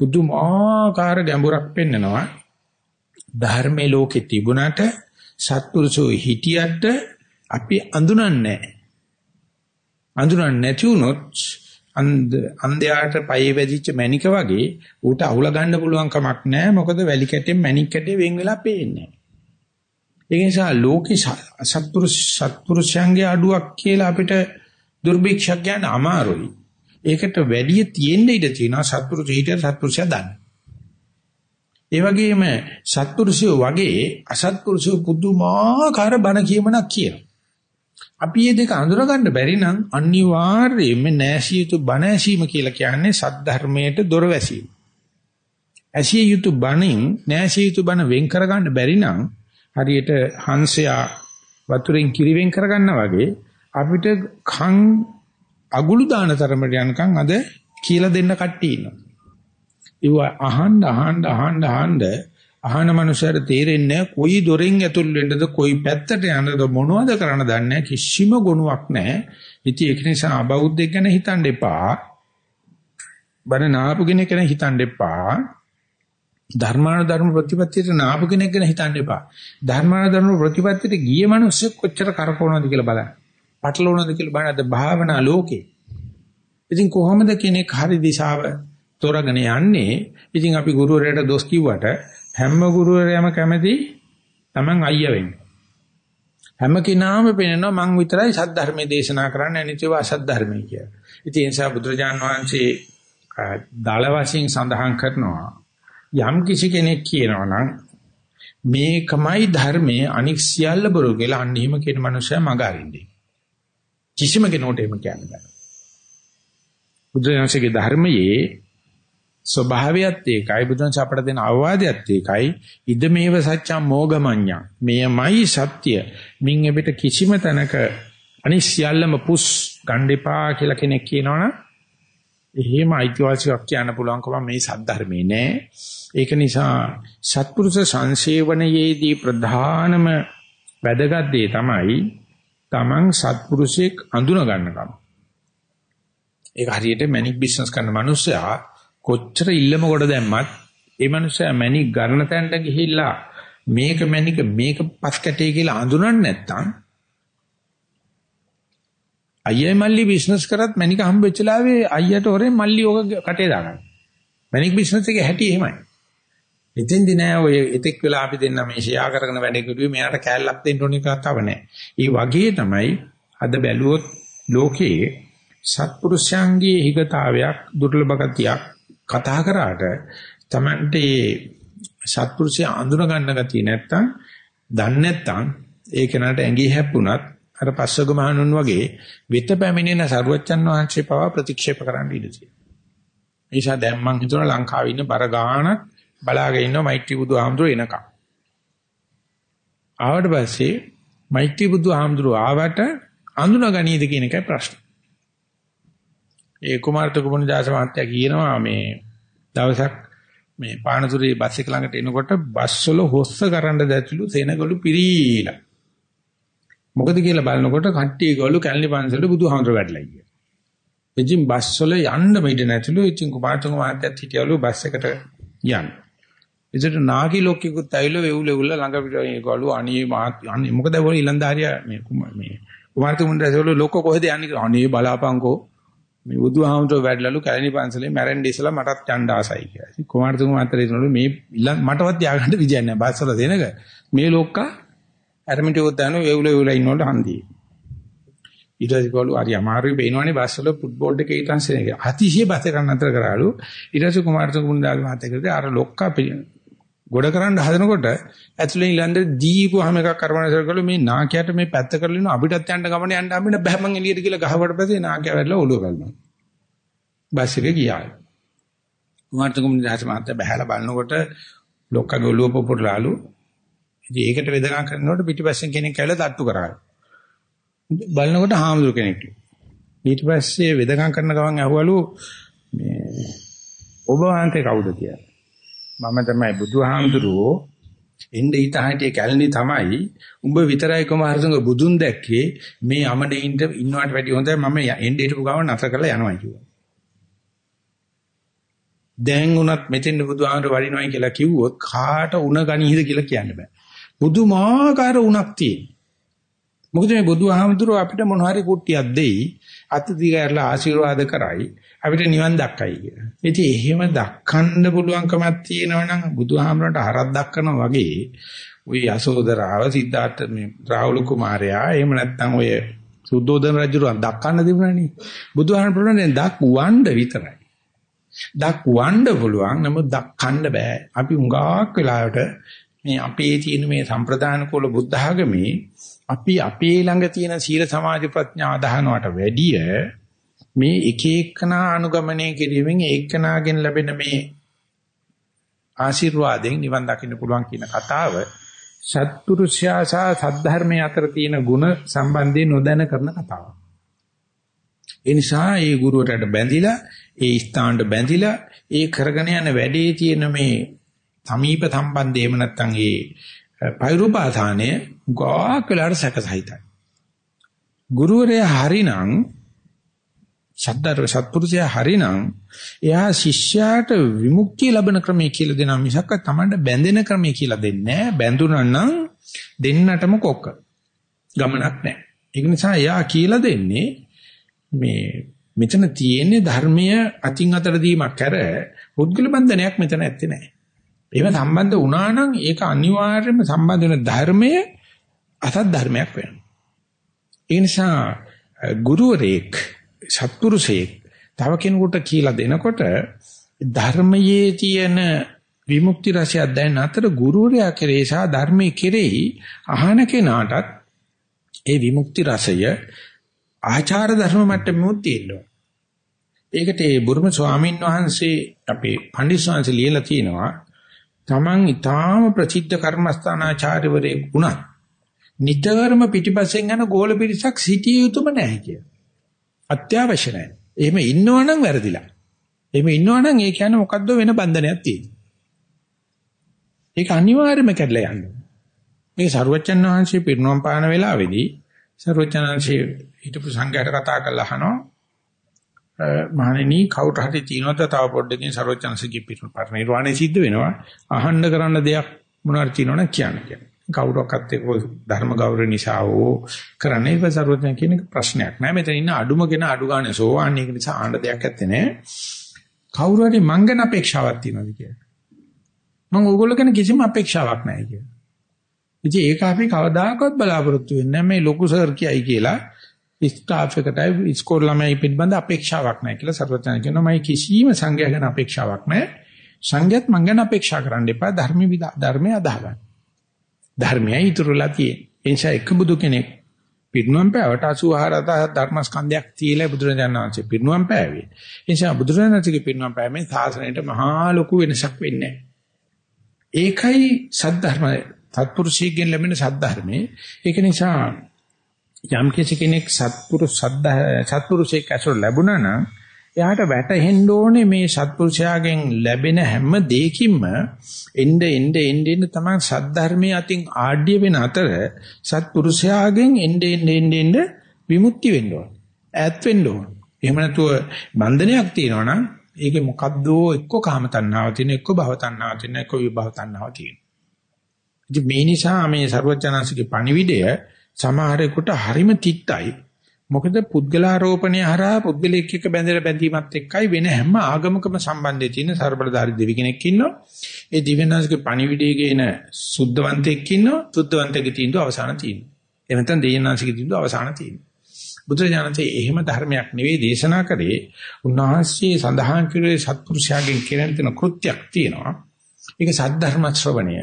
බුදුමාකාර ගැඹුරක් පෙන්නනවා. ධර්මයේ ලෝකේ තිබුණට සත්පුරුෂෝ හිටියට අපි අඳුනන්නේ අඳුනන්නේ නැති වුණොත් අන්ධයාට පයේ වැදිච්ච මණික වගේ ඌට අහුල ගන්න පුළුවන් කමක් නැහැ. මොකද වැලි කැටෙන් මණික් කැටේ වෙන් වෙලා පේන්නේ ඒ නිසා ලෝකේ සත්පුරුෂ සත්පුරුෂයන්ගේ අඩුවක් කියලා අපිට දුර්භික්ෂක් ගන්න අමාරුයි. ඒකට වැඩි තියෙන්න ඉඩ තියෙනවා සත්පුරුෂ හිතේ සත්පුරුෂයා දන්න. ඒ වගේම සත්පුරුෂයෝ වගේ අසත්පුරුෂයෝ පුදුමාකාර බණ කියමනක් කියනවා. අපි මේ දෙක අඳුරගන්න බැරි නම් අනිවාර්යයෙන්ම නැසියුතු බණ ඇසීම කියලා කියන්නේ සද්ධර්මයට දොර වැසීම. ඇසිය යුතු බණින් නැසිය යුතු බණ වෙන් කරගන්න බැරි නම් හරියට හංසයා වතුරෙන් කිරි වෙන් කරගන්නා වගේ අපිට කන් අගුළු දාන තරමට යනකම් අද කියලා දෙන්න කට්ටිය ඉන්නවා. ඒව අහන්න අහන්න අහන්න අහන්න අහන මනුස්සයර තේරෙන්නේ කොයි දොරෙන් ඇතුල් වෙන්නද කොයි පැත්තට යන්නද මොනවද කරන්න දන්නේ කිසිම ගුණයක් නැහැ. ඉතින් ඒක නිසා අබෞද්ධයෙක් ගැන හිතන්න එපා. බණ නාපු කෙනෙක් ගැන හිතන්න එපා. ධර්මාන ධර්ම ප්‍රතිපත්තියට නාපු කෙනෙක් ගැන හිතන්න එපා. ධර්මාන ධර්ම ප්‍රතිපත්තියට ගිය මිනිස්සු කොච්චර කරකවනවද කියලා බලන්න. පටලවනවද කියලා බලන්න. අද භාවනා ලෝකේ. ඉතින් කොහොමද කෙනෙක් හරි දිශාව තෝරගෙන යන්නේ? ඉතින් අපි ගුරුවරයාට දොස් කිව්වට හැම ගුරුවරයාම කැමති Taman අයියා වෙන්න. හැම කෙනාම පෙන්නනවා මං විතරයි සද්ධර්මයේ දේශනා කරන්නේ අනිත්‍යව අසද්ධර්මයේ කියලා. ඉතින් ඒ නිසා බුදුරජාන් වහන්සේ දාල වශයෙන් සඳහන් කරනවා යම් කිසි කෙනෙක් කියනවා නම් මේකමයි ධර්මයේ අනික් සියල්ල බොරු කියලා අන්න එහෙම කියන මනුස්සයා මග අරින්නේ. කිසිම කෙනෙකුට එහෙම කියන්න බෑ. බුදුරජාන්සේගේ ධර්මයේ ස්වභාවයත් ඒකයි බුදුන් අපට දෙන අවවාදයත් ඒකයි ඉද මේව සත්‍යම් මෝගමඤ්ඤා මෙයමයි සත්‍ය මින් එබිට කිසිම තැනක අනිශ්‍යල්ලම පුස් ගණ්ඩෙපා කියලා කෙනෙක් කියනවනම් එහෙම අයිතිවාසිකමක් කියන්න පුළුවන්කම මේ සද්ධර්මේ නෑ. ඒක නිසා සත්පුරුෂ සංසේවනයේදී ප්‍රධානම වැදගත් දේ තමයි Taman සත්පුරුෂයෙක් අඳුන ගන්නකම ඒක හරියට මැනික් බිස්නස් කරන මිනිස්සයා කොච්චර ඉල්ලම කොට දැම්මත් ඒ මනුස්සයා මැණික් ගන්න තැනට ගිහිල්ලා මේක මැණික මේක පස් කැටේ කියලා අඳුනන්නේ නැත්නම් අයියා මල්ලි බිස්නස් කරත් මැණික හම්බෙච්චලාවේ අයියට හොරෙන් මල්ලි ඕක කටේ දාගන්න. මැණික් බිස්නස් එකේ හැටි එහෙමයි. ඉතින්දි නෑ ඔය එතෙක් වෙලා අපි දෙන්න මේ ෂෙයා කරගෙන වැඩ කෙරුවේ මෙයාට කෑල්ලක් දෙන්න ඕනේ කතාව නෑ. ඒ වගේ තමයි අද බැලුවොත් ලෝකයේ සත්පුරුෂයන්ගේ හිගතාවයක් දුර්ලභ ගතියක් කතා කරාට Tamante සත්පුරුෂය අඳුන ගන්න ගතිය නැත්තම් දන්නේ නැත්තම් ඒ කෙනාට ඇඟි හැප්පුණත් අර පස්සග මහණුන් වගේ විත පැමිණෙන සරුවච්චන් වහන්සේ පවා ප්‍රතික්ෂේප කරන්න ඉඩ තියෙනවා. ඒ නිසා දැන් මං හිතනවා ලංකාවේ ඉන්න බර ගාණක් බලාගෙන ඉන්නවා මෛත්‍රී බුදුහාමුදුරුවෝ එනකම්. ආවට පස්සේ මෛත්‍රී බුදුහාමුදුරුවෝ ආවට අඳුනගනීද කියන එකයි ප්‍රශ්නේ. ඒ කුමාරත කුමනදාස මහත්තයා කියනවා මේ දවසක් මේ පානතුරේ බස් එක ළඟට එනකොට බස් වල හොස්ස කරන්න දැතිලු සෙනගලු පිරීලා. මොකද කියලා බලනකොට කට්ටිය ගලු කැලණි පන්සලට බුදුහාමර වැඩලා ගියා. ඉතින් බස් වල යන්න මෙඩ නැතිලු ඉතින් කුමාරතුංග මහත්තයාත් හිටියලු බස් එකට යන්න. ඉතින් නාගි ලොක්කෙකුත් ඇවිල්ලා වෙවුල වෙවුල ළඟ පිට ගලු අනේ මහත් මොකද ඔය ඉලන්දාරියා මේ මේ කුමාරතුංග ඇසවල ලොක්ක කොහෙද යන්නේ අනේ බලාපංකෝ මේ බුදුහාමුදුරුවෝ වැඩලලු කැලණි පන්සලේ මැරෙන්න ඉස්සලා මටත් යන්න ආසයි කියලා. ඉතින් කුමාරතුමා අතරේ ඉන්නලු මේ මටවත් තියාගන්න විදියක් නැහැ. බස්සල දෙනක මේ ලෝක්කා ඇරමිටියොත් දාන වේවුල වේවුල ඉන්නවලු හන්දියේ. ඊට පස්සේ කවලු හරි අමාරුයි බේනවනේ බස්සල ෆුට්බෝල් එකේ ඉතන්සෙන එක. අතිශය බස කරන්න අතර කරාලු. ඊට පස්සේ කුමාරතුමා දාගේ මහත්තයා අර ලොක්කා ගොඩ කරන්න හදනකොට ඇතුලේ ඉලන්ද දීපුවාම එකක් කරවනසර කළු මේ නාකියට මේ පැත්ත කරලා ඉන්න අපිටත් යන්න ගමන යන්න අපිට බෑ මං එළියට කියලා ගහවට පස්සේ නාකිය වැටලා ඔළුව ගන්නවා. බස් එකේ ගියා. කුමාරතුංග නිදහස මාත්‍ය බහැලා බලනකොට ලොක්කගේ ඔළුව පොපුරලාලු. ඉතින් ඒකට වේදනාව කරනකොට පිටිපස්සෙන් කෙනෙක් ඇවිල්ලා තට්ටු කරා. බලනකොට හාමුදුර කෙනෙක්. ඊට පස්සේ වේදනාව කරන ගමන් ඇහුවලු මේ ඔබ වහන්සේ කවුද කියලා. මම තමයි බුදුහාමුදුරුවෝ එන්න ඊට හිටිය කැලණි තමයි උඹ විතරයි කොමාරතුංග බුදුන් දැක්කේ මේ අමඩේ ඉන්න ඉන්නවට වැඩිය හොඳයි මම එන්න හිටපු ගමන් නැතර කරලා යනවා කිව්වා. දැන් උනත් මෙතෙන් බුදුහාමුදුර වඩිනවයි කියලා කිව්වොත් කාට උණ ගනීද කියලා කියන්න බෑ. බුදුමාකාර උණක් තියෙන. මොකද මේ බුදුහාමුදුරුව අපිට මොන හරි කුට්ටියක් දෙයි අත දිගහැරලා ආශිර්වාද කරයි අපිට නිවන් දක්කයි කියලා. ඉතින් එහෙම දක්කන්න පුළුවන්කමක් තියෙනවනම් බුදුහාමරට හරක් දක්කනවා වගේ ওই යසෝදරාව සිද්ධාර්ථ මේ රාහුල කුමාරයා එහෙම නැත්නම් ඔය සුද්ධෝදන රජුරන් දක්කන්න තිබුණානේ. බුදුහාමර පුළුවන් දක් වණ්ඩ විතරයි. දක් වණ්ඩ පුළුවන් නමුත් දක්කන්න බෑ. අපි උඟාක් වෙලාවට මේ අපේ තියෙන මේ සම්ප්‍රදාන කුල බුද්ධ ආගමේ අපි අපේ ළඟ තියෙන සීල සමාධි ප්‍රඥා අදහනවට වැඩිය මේ එක එකනා අනුගමනය කිරීමෙන් ඒකනාගෙන් ලැබෙන මේ ආශිර්වාදයෙන් නිවන් දකින්න පුළුවන් කියන කතාව සත්පුරුෂයා සහ සද්ධර්මයේ අතර තියෙන ಗುಣ සම්බන්ධයෙන් නොදැන කරන කතාවක්. ඒ නිසා ඒ ගුරුවරයාට බැඳිලා ඒ ස්ථානට බැඳිලා ඒ කරගෙන යන වැඩේ තියෙන මේ සමීප සම්බන්ධය එහෙම නැත්නම් ඒ පෛරුපාදානය ගාක් වෙලාට සැකසහිතයි. ගුරුවරයා හරිනම් සද්දර සත්පුරුෂයා හරිනම් එයා ශිෂ්‍යයාට විමුක්තිය ලබන ක්‍රමය කියලා දෙනවා මිසක් තමන්ට බැඳෙන ක්‍රමය කියලා දෙන්නේ නැහැ. බැඳුනා නම් දෙන්නටම කොක්ක. ගමනක් නැහැ. ඒක නිසා එයා කියලා දෙන්නේ මේ මෙතන තියෙන්නේ ධර්මීය අතින් අතට දීමක් කර පුද්ගල බන්ධනයක් මෙතන ඇත්තේ නැහැ. එහෙම සම්බන්ධ වුණා නම් ඒක අනිවාර්යයෙන්ම සම්බන්ධ වෙන ධර්මය අසත් ධර්මයක් වෙනවා. ඒ නිසා ගුරුවරයෙක් සත්පුරුෂයෙක් තව කෙනෙකුට කියලා දෙනකොට ධර්මයේ තියෙන විමුක්ති රසය දැන අතර ගුරුවරයා කෙරේ සහ ධර්මයේ කෙරෙහි අහන කෙනාටත් ඒ විමුක්ති රසය ආචාර ධර්ම මට්ටමෙත් තියෙනවා. ඒකට ඒ බුරුම ස්වාමීන් වහන්සේ අපේ පණ්ඩිත ස්වාමීන් ලියලා තිනවා තමන් ඊටාම ප්‍රසිද්ධ කර්මස්ථානාචාර්යවරයෙක් වුණා. නිතරම පිටිපස්සෙන් යන ගෝල පිරිසක් සිටිය යුතුම නැහැ කියලා. අත්‍යවශ්‍ය නැහැ. එහෙම ඉන්නවනම් වැරදිලා. එහෙම ඉන්නවනම් ඒ කියන්නේ මොකද්ද වෙන බන්ධනයක් තියෙනවා. ඒක අනිවාර්යයෙන්ම කැඩලා යනවා. මේ සරුවච්චන් වහන්සේ පිරිනොම් පාන වෙලාවේදී සරුවච්චන් වහන්සේ හිටපු සංඝයාට කතා කරලා අහනවා මහණෙනි කවුරු හරි තියනවද තව පොඩ්ඩකින් සරුවච්චන්සේගේ පිරිනොම් සිද්ධ වෙනවා. අහන්න කරන්න දෙයක් මොනවාරි තියනවනම් කියන්න කියලා. කවුරක්වත් එක්ක ධර්ම ගෞරව නිසා ඕ කරන්නේ ඒක සර්වඥ කියන එක ප්‍රශ්නයක් නෑ. මෙතන ඉන්න අඩුම කෙනා අඩු ගන්න සෝවාන්. එක නිසා ආන්න දෙයක් ඇත්තේ නෑ. කවුරු හරි මං ගැන අපේක්ෂාවක් තියනවාද කියලා. මම ඕගොල්ලෝ ගැන කිසිම අපේක්ෂාවක් නැහැ කියලා. ඉතින් ඒක අපි කවදාකවත් බලාපොරොත්තු වෙන්නේ මේ ලොකු සර් කියයි කියලා ස්ටාෆ් එකටයි ඉස්කෝල ළමයි පිළිබඳ අපේක්ෂාවක් නැහැ කියලා සර්වඥ කියනවා මම කිසිම සංඝයා ගැන අපේක්ෂාවක් නැහැ සංඝයත් මං ගැන අපේක්ෂා කරන්න එපා ධර්ම ධර්මය අදාහගන්න ධර්මයයි ඉතුරුලා තියෙන්නේ. ඒ නිසා එක බුදු කෙනෙක් පිරිනුවම් පෑවට 84000 ධර්මස්කන්ධයක් තියලා බුදුරජාණන් වහන්සේ පිරිනුවම් පෑවේ. ඒ නිසා බුදුරජාණන් වහන්සේගේ පිරිනුවම් පෑමෙන් සාසනයට මහා ලොකු වෙනසක් වෙන්නේ ඒකයි සද්ධර්ම සත්පුරුෂයෙක්ගෙන් ලැබෙන සද්ධර්මයේ. ඒක නිසා යම් කෙනෙක් සත්පුරුෂ සද්ධ සත්පුරුෂයෙක් ඇසුර ලැබුණා නම් එයාට වැටහෙන්න ඕනේ මේ සත්පුරුෂයාගෙන් ලැබෙන හැම දෙයකින්ම එnde එnde එnde තමයි සද්ධර්මයේ අතින් ආඩ්‍ය වෙන අතර සත්පුරුෂයාගෙන් එnde එnde එnde විමුක්ති වෙන්න ඕන. ඈත් වෙන්න ඕන. එහෙම නැතුව බන්ධනයක් තියෙනවා නම් ඒකේ මොකද්ද එක්ක කාම තණ්හාව තියෙන එක්ක භව තණ්හාව තියෙන එක්ක විභව තණ්හාව තියෙන. ඉතින් මේ නිසා මේ ਸਰවඥාන්සේගේ පණිවිඩය සමහරෙකුට හරිම තිත්තයි මොකද පුද්ගලාරෝපණය හරහා පුද්ගලෙක් එක්ක බැඳලා බැඳීමත් එක්කයි වෙන හැම ආගමකම සම්බන්ධය තියෙන ਸਰබලධාරී දෙවි කෙනෙක් ඉන්නවා. ඒ දිව්‍යනාසගේ පණිවිඩයේ ගේන සුද්ධවන්තෙක් ඉන්නවා. සුද්ධවන්තගේ තීන්දුව අවසාන තියෙනවා. එහෙම නැත්නම් දෙයනාසිකේ තීන්දුව අවසාන තියෙනවා. බුදුරජාණන්සේ එහෙම ධර්මයක් නෙවෙයි දේශනා කරේ. උන්වහන්සේ සඳහන් කළේ සත්පුරුෂයාගෙන් කෙරෙන තියෙන කෘත්‍යයක් තියෙනවා. ඒක සද්ධර්ම ශ්‍රවණය.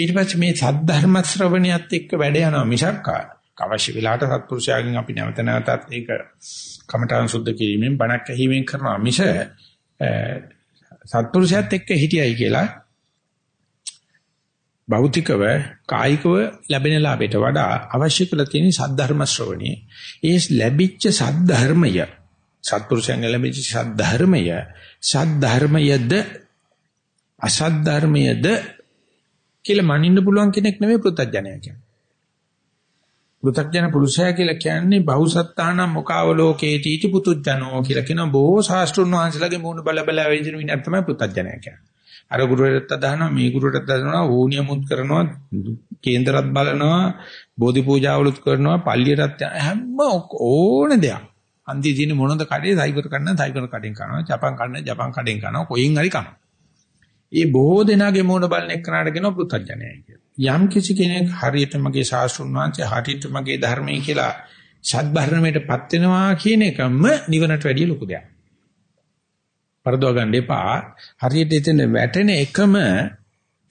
ඊට පස්සේ මේ සද්ධර්ම ශ්‍රවණියත් එක්ක වැඩ යනවා මිසක්කා අවශ්‍ය වෙලාවට සත්පුරුෂයාගෙන් අපි නැවත නැවතත් ඒක කමඨාන් සුද්ධ කිරීමෙන් බණක් ඇහිමෙන් කරනවා මිස සත්පුරුෂයාත් එක්ක හිටියයි කියලා භෞතිකව කායිකව ලැබෙන ලාභයට වඩා අවශ්‍ය කරලා තියෙන සද්ධර්ම ශ්‍රවණිය. ඒ ලැබිච්ච සද්ධර්මය සත්පුරුෂයන් ලැබිච්ච සද්ධර්මය සද්ධර්මයද අසද්ධර්මයද කියලා මනින්න පුළුවන් කෙනෙක් නෙවෙයි පුත්තජනයා කියන්නේ. පෘථග්ජන පුරුෂයා කියලා කියන්නේ බහුසත්තානම් මොකාවලෝකේති इति පුතුජනෝ කියලා කියන බොහෝ ශාස්ත්‍රුන් වහන්සේලාගේ මූණ බල බල වෙදින විනක් තමයි පෘථග්ජනය කියන්නේ. අර ගුරුවරයෙක්ට අදහනවා මේ ගුරුවරට අදහනවා ඕනියමුත් කරනවා කේන්දරත් බලනවා බෝධි පූජාවලුත් කරනවා පල්ලියටත් හැම ඕන දෙයක්. අන්ති දින මොනද කඩේ සයිබර් කන්න සයිබර් කඩෙන් කරනවා ජපන් කන්න ජපන් කඩෙන් කරනවා කොයින් හරි කරනවා. ඒ බොහෝ දෙනාගේ මූණ බලන එක්කනට කියන පෘථග්ජනයයි කියලා. යම් කිසි කෙනෙක් හරියට මගේ ශාස්ත්‍රුන් වහන්සේ හරියට මගේ ධර්මයේ කියලා සත්භරණයටපත් වෙනවා කියන එකම නිවනට වැඩිය ලොකු දෙයක්. පරදව ගන්න එපා. හරියට එතන වැටෙන එකම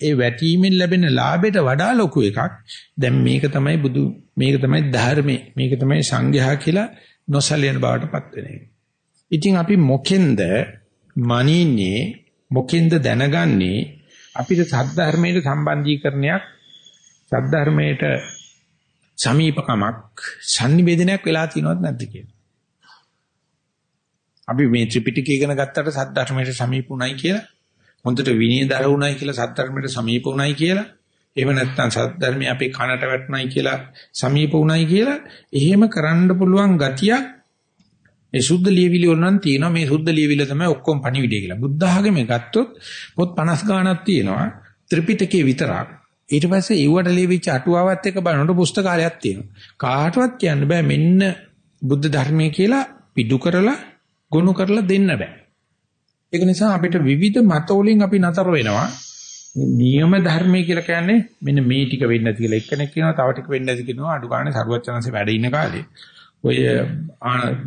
ඒ වැටීමෙන් ලැබෙන ලාභයට වඩා ලොකු එකක්. දැන් මේක තමයි බුදු මේක තමයි ධර්මයේ මේක තමයි සංඝයා කියලා නොසලියන බවටපත් වෙන එක. ඉතින් අපි මොකෙන්ද මනින්නේ මොකෙන්ද දැනගන්නේ අපිට සද්ධර්මයේ සම්බන්ධීකරණයක් සද්ධර්මයට සමීපකමක් sannivedanayak වෙලා තියෙනවද නැද්ද කියලා. අපි මේ ත්‍රිපිටකය ඉගෙන ගත්තට සද්ධර්මයට සමීපුණයි කියලා හොඳට විනයදර වුණයි කියලා සද්ධර්මයට සමීප වුණයි කියලා එහෙම නැත්නම් සද්ධර්මය අපේ කනට වැටුණයි කියලා සමීප වුණයි කියලා එහෙම කරන්න පුළුවන් ගතියක් මේ සුද්ධ ලියවිලි වල නම් තියෙනවා මේ සුද්ධ ලියවිල්ල තමයි ඔක්කොම පණිවිඩය කියලා. බුද්ධ ආගමේ ගත්තොත් පොත් 50 ගාණක් තියෙනවා ත්‍රිපිටකේ විතරක්. ඊට පස්සේ ඊවට ලියවිච්ච අටුවාවත් එක්ක බලනකොට පුස්තකාලයක් තියෙනවා. කාටවත් කියන්න බෑ මෙන්න බුද්ධ ධර්මයේ කියලා පිටු කරලා ගොනු කරලා දෙන්න බෑ. ඒක නිසා අපිට විවිධ මත වලින් අපි නතර වෙනවා. නියම ධර්මයේ කියලා කියන්නේ මෙන්න මේ ටික වෙන්න නැති කියලා එක්කෙනෙක් කියනවා තව ටික වෙන්න නැති කියනවා අඩු ගානේ සරුවචනන්සේ වැඩ ඉන්න කාලේ ඔය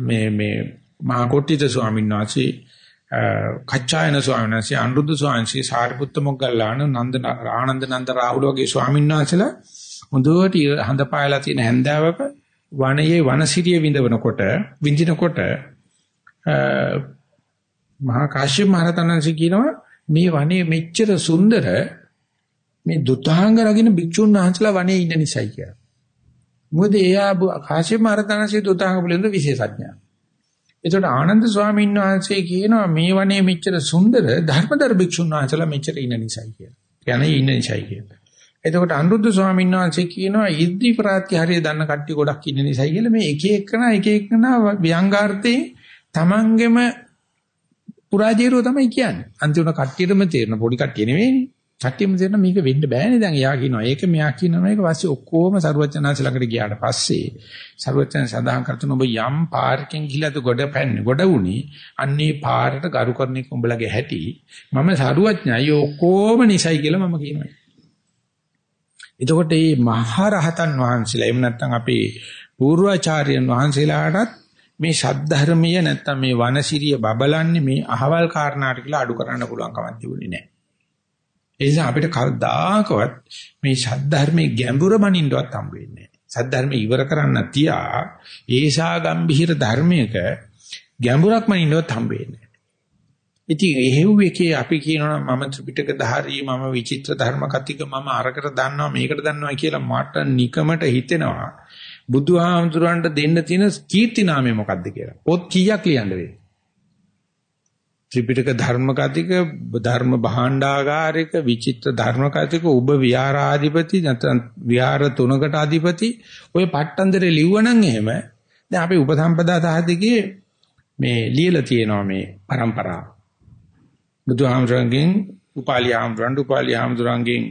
මේ මේ මහා කොට්ටිත ස්වාමීන් වහන්සේ කච්චායන ස්වාමීන් වහන්සේ අනුරුද්ධ ස්වාමීන් වහන්සේ සාරිපුත්ත මොග්ගල්ලාන නන්ද ආනන්ද නන්ද රාහුල වගේ ස්වාමීන් වහන්සේලා හොඳට හඳ පායලා තියෙන හැන්දාවක වනයේ වනසිරිය විඳවනකොට විඳිනකොට මහා කාශ්‍යප මහ රහතන්සේ කියනවා මේ වනයේ මෙච්චර සුන්දර මේ දුතාංග රගින භික්ෂුන් වහන්සේලා වනයේ ඉන්න නිසායි කියලා. මොකද එයා කාශ්‍යප මහ රහතන්සේ දුතාංග පිළිබඳ විශේෂඥයා. එතකොට ආනන්ද ස්වාමීන් වහන්සේ කියනවා මේ වනයේ මෙච්චර සුන්දර ධර්මදර භික්ෂුන් වහන්සේලා මෙච්චර ඉන්න නිසායි කියලා. කියන්නේ ඉන්න නිසායි කියලා. එතකොට අනුරුද්ධ ස්වාමීන් වහන්සේ කියනවා ඉද්දි ප්‍රාත්‍ය හරිය දන්න කට්ටිය ගොඩක් ඉන්න නිසායි කියලා මේ එක එකනා එක එකනා ව්‍යංගාර්ථේ තමන්ගෙම පුරාජේරුව තමයි කියන්නේ. අන්තිම කට්ටියටම තේරෙන පොඩි කට්ටිය නෙවෙයිනේ. කට්ටියම තේරෙන මේක වෙන්න බෑනේ දැන්. එයා කියනවා ඒක මෙයා කියනවා මේක පස්සේ ඔක්කොම සරුවචනාංශ ළඟට ගියාට පස්සේ සරුවචන සදාහන් කරතුන ඔබ යම් පාරකින් ගිහලාද ගොඩ පැන්නේ ගොඩ වුණේ අන්නේ පාරට ගරු කරන එක උඹලගේ හැටි. මම සරුවඥයි ඔක්කොම නිසයි කියලා මම කියනවා. එතකොට මේ මහරහතන් වහන්සේලා එහෙම නැත්නම් අපේ පූර්වාචාර්යයන් වහන්සේලාටත් මේ ශද්ධර්මීය නැත්තම් මේ වනසිරිය බබලන්නේ මේ අහවල් කාරණාට කියලා අඩු කරන්න පුළුවන් කමක් තිබුණේ නැහැ. ඒ නිසා අපිට කවදාකවත් මේ ශද්ධර්මයේ ගැඹුර මනින්නවත් හම්බ වෙන්නේ නැහැ. ශද්ධර්මයේ ඉවර කරන්න තියා ඒසා ගම්භීර ධර්මයක ගැඹුරක් මනින්නවත් හම්බ වෙන්නේ නැහැ. ඉතින් එහෙව් එකේ අපි කියනවා මම ත්‍රිපිටක ධාරී මම විචිත්‍ර ධර්ම කතික මම අරකට දන්නවා මේකට දන්නවා කියලා මට නිකමට හිතෙනවා බුදුහාමුදුරන්ට දෙන්න තියෙන කීර්ති නාමය මොකක්ද කියලා. පොත් කීයක් ලියන්න වෙයි? ත්‍රිපිටක ධර්ම කතික ධර්ම භාණ්ඩාගාරික විචිත්‍ර ධර්ම කතික උබ විහාරාධිපති නැත්නම් විහාර තුනකට අධිපති ඔය පට්ටන්දරේ ලිව්වනම් එහෙම දැන් අපි උපසම්පදා සාහිතිකේ මේ ලියලා තියෙනවා මේ પરම්පරාව. බුදුහාමුදුරන්ගෙන් උපාලි හාමුදුරන් උපාලි හාමුදුරන්ගෙන්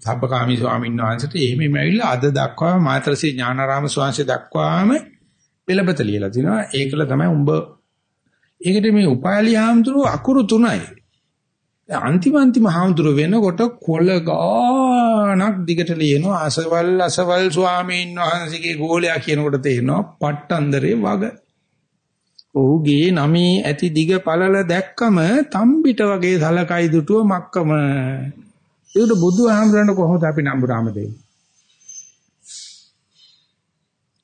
සබ්බකාමී ස්වාමීන් වහන්සේට එහෙමම ඇවිල්ලා අද දක්වා මාතරසී ඥානාරාම ස්වාමීන් දක්වාම පෙළපත ලියලා තිනවා ඒකල තමයි උඹ ඒකට මේ උපාලි හාමුදුරුව අකුරු තුනයි. අන්තිම අන්තිම හාමුදුරුව වෙනකොට කොළ ගානක් දිගට ලියනවා. අසවල් අසවල් ස්වාමීන් වහන්සේගේ ගෝලයා කියනකොට තේරෙනවා පට්ටන්දරේ වග. ඔහුගේ නමේ ඇති දිග පළල දැක්කම තම්බිට වගේ සලකයි දුටුව මක්කම. ඒකට බුදුහාමරණ කොහොමද අපි නම්බුරාම දෙන්නේ?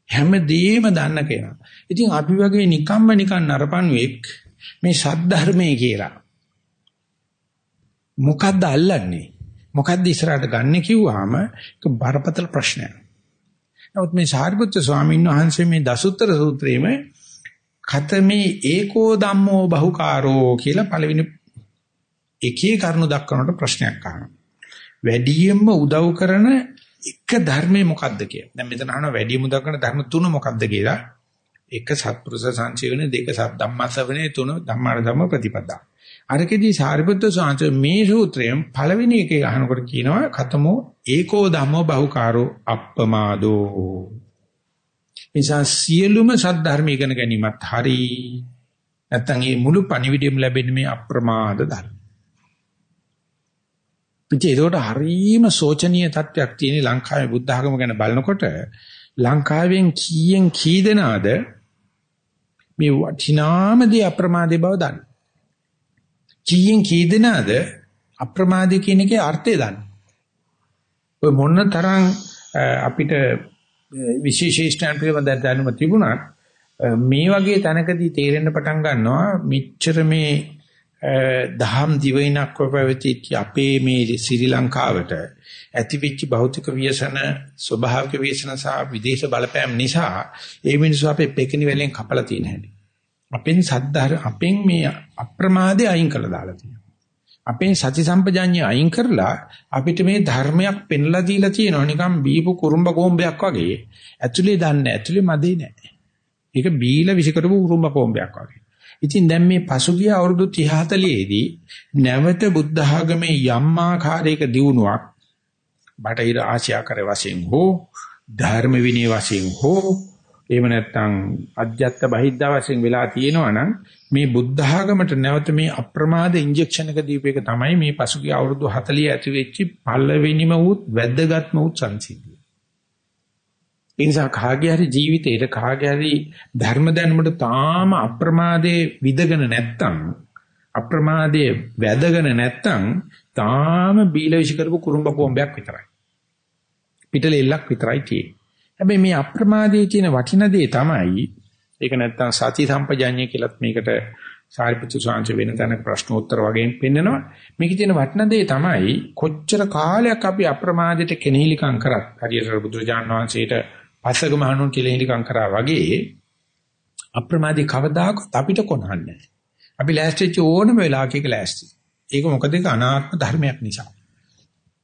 හැමදේම දන්න කෙනා. ඉතින් අපි වගේ නිකම්ම නිකන් නරපණුවෙක් මේ සද්ධර්මයේ කියලා. මොකද්ද අල්ලන්නේ? මොකද්ද ඉස්සරහට ගන්න කිව්වහම ඒක බරපතල ප්‍රශ්නයක්. නමුත් මේ සාරිපුත්‍ර ස්වාමීන් වහන්සේ මේ දසුත්තර සූත්‍රයේම කතමේ ඒකෝ ධම්මෝ බහුකාරෝ කියලා පළවෙනි එකේ කරුණු දක්වනකොට ප්‍රශ්නයක් අහනවා. වැඩියෙන්ම උදව් කරන එක ධර්මයේ මොකක්ද කියලා. දැන් මෙතන අහනවා වැඩියෙන්ම උදව් කරන ධර්ම තුන මොකක්ද කියලා. එක සත්පුරුෂ සංචේවන දෙක සත් ධම්මසවනේ තුන ධම්මාන ධම්ම ප්‍රතිපදා. අරකෙදී සාරිපුත්‍ර සාංශ මේ සූත්‍රයෙන් පළවෙනි එකේ අහනකොට කියනවා කතමෝ ඒකෝ ධම්මෝ බහුකාරෝ අප්පමාදෝ. නිසා සියලුම සත්‍ය ධර්ම ඉගෙන ගැනීමත් හරි නැත්නම් මේ මුළු පණිවිඩයම ලැබෙන්නේ මේ අප්‍රමාද ධර්ම. ඉතින් ඒකට හරීම සෝචනීය තත්වයක් තියෙන ලංකාවේ බුද්ධ ආගම ගැන බලනකොට ලංකාවෙන් කීයෙන් කී දෙනාද මේ වටිනාමදී අප්‍රමාදී බව දන්නේ. කීයෙන් කී දෙනාද අප්‍රමාදී කියන එකේ අර්ථය දන්නේ. ඔය මොන තරම් අපිට විශේෂීෂ්ඨයන් පිළිබඳ දැනුම තිබුණත් මේ වගේ තැනකදී තේරෙන්න පටන් ගන්නවා මෙච්චර මේ දහම් දිවයිනක් පැවතිච්ච අපේ මේ ශ්‍රී ලංකාවට ඇතිවෙච්ච භෞතික ව්‍යසන ස්වභාවික ව්‍යසන සහ විදේශ බලපෑම් නිසා ඒ මිනිස්සු අපේ පෙකිනි වලින් කපලා තියෙන හැටි. අපෙන් සද්ධාර අපෙන් මේ අප්‍රමාදේ අයින් කළා දාලා තියෙනවා. අපෙන් සති සම්පජාඤ්ඤය අයින් කරලා අපිට මේ ධර්මයක් පෙන්ලා දීලා තියෙනවා නිකන් බීපු කුරුම්බ කොම්බයක් වගේ. ඇතුලේ දන්නේ ඇතුලේ මදේ නැහැ. ඒක බීලා විසිකරපු කුරුම්බ කොම්බයක් වගේ. ඉතින් දැන් මේ පසුගිය අවුරුදු 30 40ේදී නැවත බුද්ධ ආගමේ යම් ආකාරයක දියුණුවක් බටහිර ආසියාකර වශයෙන් හෝ ධර්ම විනය වශයෙන් හෝ එහෙම නැත්නම් අධ්‍යත්ත බහිද්දා වශයෙන් වෙලා තියෙනවා නම් මේ බුද්ධ ආගමට නැවත මේ අප්‍රමාද ඉන්ජෙක්ෂන් එක දීපේක තමයි මේ පසුගිය අවුරුදු 40 ඇති වෙච්ච පළවෙනිම උත් වැද්දගත්ම උත් සංසිද්ධිය. ඒ නිසා කාගේ හරි ජීවිතේට කාගේ හරි ධර්ම දැනුමට තාම අප්‍රමාදයේ විදගෙන නැත්තම් අප්‍රමාදයේ වැදගෙන නැත්තම් තාම බීලවිෂ කරපු කුරුම්බ කොම්බයක් විතරයි. පිටලෙල්ලක් විතරයි තියෙන්නේ. හැබැයි මේ අප්‍රමාදයේ තියෙන වටින දේ තමයි ඒක නැත්තම් සති සම්පජාඤ්ඤය කියලත් මේකට සාරිපුත්‍ර සාංශ වෙන තැනක ප්‍රශ්නෝත්තර වගේ පෙන්නනවා. මේකේ තියෙන වටින දේ තමයි කොච්චර කාලයක් අපි අප්‍රමාදයට කෙනෙහිලිකම් කරත් හරියට බුදුරජාණන් වහන්සේට පස්සක මහණුන් කියලා හිලිකම් කරා වගේ අප්‍රමාදී කවදාකවත් අපිට කොනහන්නේ අපි ලෑස්තිච්ච ඕනම වෙලාවක ඒක ලෑස්ති. ඒක මොකද ඒක අනාත්ම ධර්මයක් නිසා.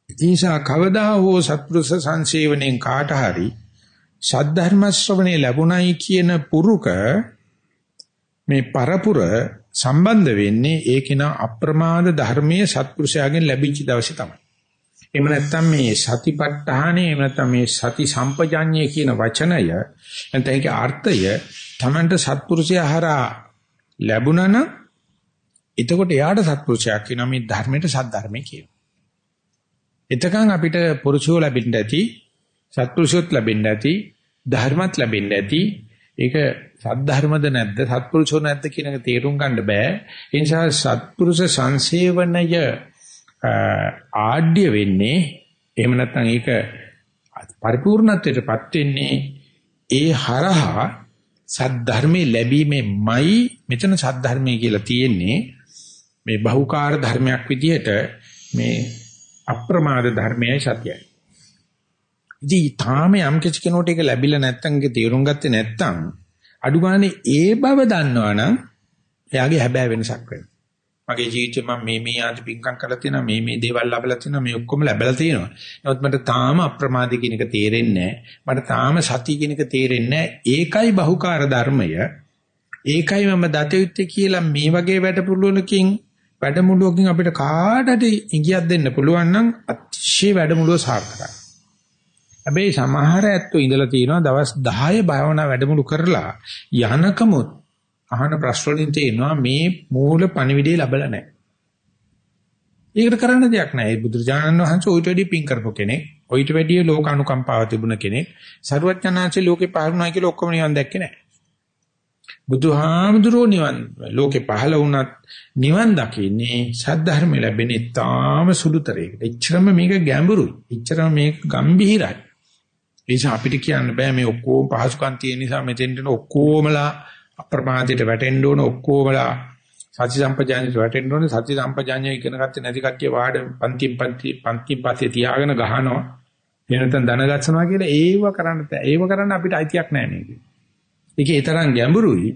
නිසා කවදා හෝ සත්පුරුෂ සංසේවණෙන් කාට හරි සද්ධර්ම ශ්‍රවණේ ලැබුණයි කියන පුරුක මේ පරපුර සම්බන්ධ වෙන්නේ ඒකින අප්‍රමාද ධර්මයේ සත්පුරුෂයාගෙන් ලැබිච්ච දවසේ තමයි. එහෙම නැත්නම් මේ සතිපට්ඨානේ එහෙම නැත්නම් මේ සති සම්පජාඤ්ඤය කියන වචනය නැත්නම් ඒකේ අර්ථය Tamanට සත්පුරුෂයා හරහා ලැබුණා නම් එතකොට එයාට සත්පුරුෂයා කියනවා මේ ධර්මයට සද්ධර්මයේ කියනවා. එතකන් අපිට පුරුෂයෝ ලැබෙන්න ඇති සත්පුරුෂයොත් ලැබෙන්න ඇති ධර්මත් ලැබෙන්න ඇති ඒක සද්ධර්මද නැද්ද සත්පුරුෂෝ නැද්ද කියන එක තේරුම් ගන්න බෑ ඒ නිසා සත්පුරුෂ සංසේවනය ආඩ්‍ය වෙන්නේ එහෙම නැත්නම් ඒක පරිපූර්ණත්වයටපත් වෙන්නේ ඒ හරහා සද්ධර්මයේ ලැබීමේමයි මෙතන සද්ධර්මයේ කියලා තියෙන්නේ මේ බහුකාර්ය ධර්මයක් විදිහට මේ අප්‍රමාද ධර්මයයි සත්‍යයි. ඉතින් තාම යම් කිසි කෙනෙකුට ඒක ලැබිලා නැත්නම් ඒක තේරුම් ගත්තේ නැත්නම් අඩුගානේ ඒ බව දන්නවනම් එයාගේ හැබෑ වෙනසක් වෙනවා. මගේ ජීවිතේ මම මේ මේ ආදි පිංකම් කරලා තියෙනවා මේ මේ දේවල් ලැබලා තියෙනවා මේ ඔක්කොම ලැබලා තියෙනවා. නමුත් මට තාම අප්‍රමාදී කියන එක තේරෙන්නේ මට තාම සති කියන එක තේරෙන්නේ ඒකයි බහුකාර්ය ධර්මය. ඒකයි මම දතයුත්තේ කියලා මේ වගේ වැඩපිළිවෙලකින් වැඩමුළුවකින් අපිට කාටද ඉඟියක් දෙන්න පුළුවන් නම් අතිශය වැඩමුළුව සාර්ථකයි. හැබැයි සමහර ඇත්තෝ ඉඳලා තියෙනවා දවස් 10 භාවනා වැඩමුළු කරලා යනකමුත් අහන ප්‍රශ්න වලින් තේනවා මේ මූල පණිවිඩය ලැබලා නැහැ. ඒකට කරන්න දෙයක් නැහැ. බුදුරජාණන් වහන්සේ ඔయిత වැඩි පිං කරපු කෙනෙක්, ඔయిత වැඩි ලෝක අනුකම්පාව තිබුණ කෙනෙක්, සරුවඥාන්සේ ලෝකේ පහරුණා කියලා ඔක්කොම නිවන් දැක්කේ නැහැ. බුදුහාමුදුරෝ නිවන් ලෝකේ පහළ වුණත් නිවන් දකින්නේ සද්ධර්ම ලැබෙන ඉතාම සුළුතරයකට. එච්චරම මේක ගැඹුරුයි. එච්චරම මේක ගැඹිරයි. ඒ නිසා අපිට කියන්න බෑ මේ ඔක්කොම පහසුකම් තියෙන නිසා මෙතෙන්ට ඔක්කොමලා අප්‍රමාදයට වැටෙන්න ඕන ඔක්කොමලා සති සම්පජාඤ්ඤයට වැටෙන්න ඕනේ සති සම්පජාඤ්ඤය ඉගෙන ගත්තේ නැති කට්ටිය වාඩ පන්ති පන්ති පන්ති පස්සේ තියාගෙන ගහනවා එනතන ධන ගස්සනවා කියලා ඒව කරන්න බෑ ඒව කරන්න අපිට අයිතියක් නැහැ මේක. ඒකේ තරම් ගැඹුරුයි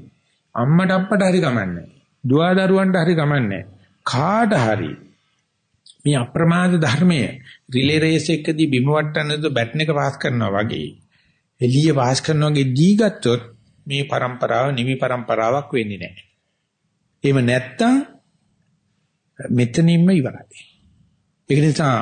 අම්මට අප්පට හරි කමන්නේ. දුවා දරුවන්ට හරි කමන්නේ. කාට හරි මේ අප්‍රමාද ධර්මයේ රිලේ රේස් එකදී බිම වට්ටන්නද බැටන් එක පාස් කරනවා වගේ එළිය පාස් කරනවා වගේ දී ගත්තොත් මේ પરම්පරාව නිවි પરම්පරාවක් වෙන්නේ නැහැ. එහෙම නැත්තම් මෙතනින්ම ඉවරයි. ඒක නිසා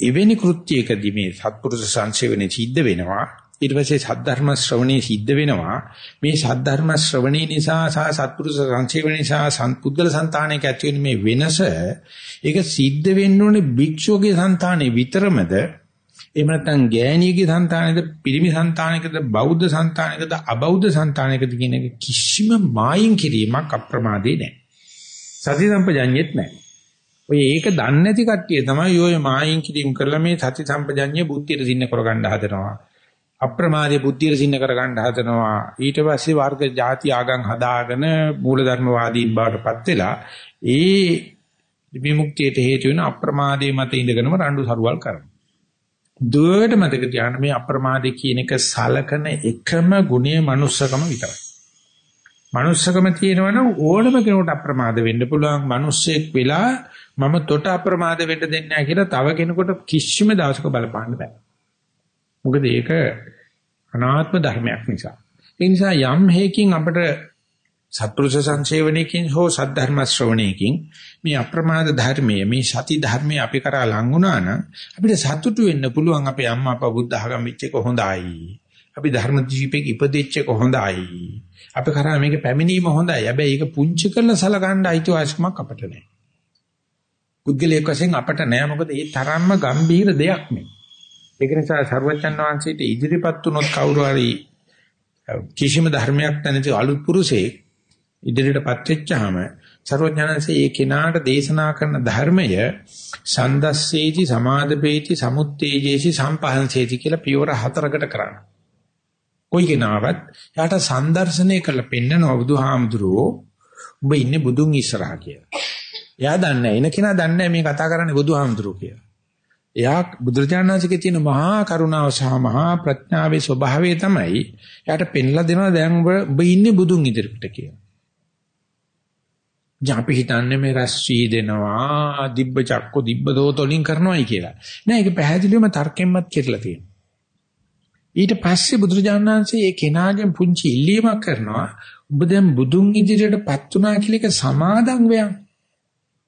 එවැනි කෘත්‍යයකදී මේ සත්පුරුෂ සංසේවනේ සිද්ධ වෙනවා. ඊට පස්සේ සද්ධර්ම ශ්‍රවණේ සිද්ධ වෙනවා. මේ සද්ධර්ම ශ්‍රවණේ නිසා සහ සත්පුරුෂ සංසේවනේ නිසා සම්පුද්ගල సంతානයක ඇති වෙන මේ වෙනස ඒක සිද්ධ වෙන්න ඕනේ භික්ෂුවගේ సంతානේ විතරමද? එහෙම නැත්නම් ගෑණියගේ సంతානෙද පිරිමි సంతානෙකද බෞද්ධ సంతානෙකද අබෞද්ධ సంతානෙකද කියන එක කිසිම මායින් කිරීමක් අප්‍රමාදේ නැහැ. සති සම්පජඤ්ඤෙත් නැහැ. ඔය ඒක දන්නේ නැති කට්ටිය තමයි ඔය මායින් කිරීම කරලා මේ සති සම්පජඤ්ඤය බුද්ධියට සින්න කරගන්න හදනවා. අප්‍රමාදී බුද්ධියට සින්න කරගන්න හදනවා. ඊට පස්සේ වර්ග ಜಾති ආගම් හදාගෙන මූලධර්මවාදීන් බවට පත් වෙලා ඒ විමුක්තියට හේතු වෙන අප්‍රමාදී මත ඉඳගෙනම රණ්ඩු සරුවල් කරනවා. දුවට මතක තියාගන්න මේ අප්‍රමාදී කියන එක සලකන එකම ගුණය manussකම විතරයි. manussකම තියෙනවනම් ඕනම කෙනෙකුට අප්‍රමාද වෙන්න පුළුවන්. මිනිස්සෙක් වෙලා මම තොට අප්‍රමාද වෙන්න දෙන්නේ නැහැ කියලා තව කෙනෙකුට කිසිම දවසක බලපාන්න බෑ. මොකද ඒක අනාත්ම ධර්මයක් නිසා. ඒ නිසා යම් හේකින් අපිට සත්පුරුෂ සංසේවණයකින් හෝ සද්ධර්ම ශ්‍රවණයකින් මේ අප්‍රමාද ධර්මයේ මේ සති ධර්මයේ අපි කරා ලං වුණා නම් අපිට සතුටු වෙන්න පුළුවන් අපේ අම්මා අප්පා බුද්ධ ආගම වෙච්ච එක හොඳයි. අපි ධර්ම දීපෙක ඉපදෙච්ච එක හොඳයි. අපි කරා මේක පැමිණීම හොඳයි. හැබැයි ඒක පුංචි කරලා සලකන්න අයිතිවාසිකමක් අපිට නැහැ. පුද්ගලයෙක් වශයෙන් අපිට නැහැ. මොකද ඒ තරම්ම ගම්බීර දෙයක් මේ. ඒක නිසා සර්වචන් වහන්සේට ඉදිරිපත් වුණොත් කවුරු හරි කිසිම ධර්මයක් නැති අලුත් පුරුෂයෙක් ඉදිරියටපත් වෙච්චාම සර්වඥාන්සේ ඒ කෙනාට දේශනා කරන ධර්මය සන්දස්සේති සමාදපේති සමුත්තේජේසි සම්පහන්සේති කියලා පියවර හතරකට කරන්න. කොයි කෙනාවත් යාට සම්දර්ශනය කරලා පෙන්නනවා බුදුහාමුදුරුවෝ ඔබ ඉන්නේ බුදුන් ඉස්සරහා කියලා. එයා දන්නේ එන කෙනා දන්නේ මේ කතා කරන්නේ බුදුහාමුදුරුවෝ කියලා. එයා බුදුරජාණන්සේගේ තියෙන මහා කරුණාව සහ මහා ප්‍රඥාවේ ස්වභාවය තමයි එයාට පෙන්ලා දෙනවා දැන් ඔබ ඉන්නේ බුදුන් ඉදිරියට කියලා. ජාපි හිතන්නේ මේ රස්සී දෙනවා දිබ්බ චක්ක දිබ්බ දෝතොලින් කරනවායි කියලා. නෑ ඒක පැහැදිලිවම තර්කෙන්වත් කියලා තියෙනවා. ඊට පස්සේ බුදුරජාණන් වහන්සේ ඒ කෙනාගෙන් පුංචි ඉල්ලීමක් කරනවා. ඔබ දැන් බුදුන් ඉදිරියටපත් වුණා කියලා එක සමාදන් වෙයන්.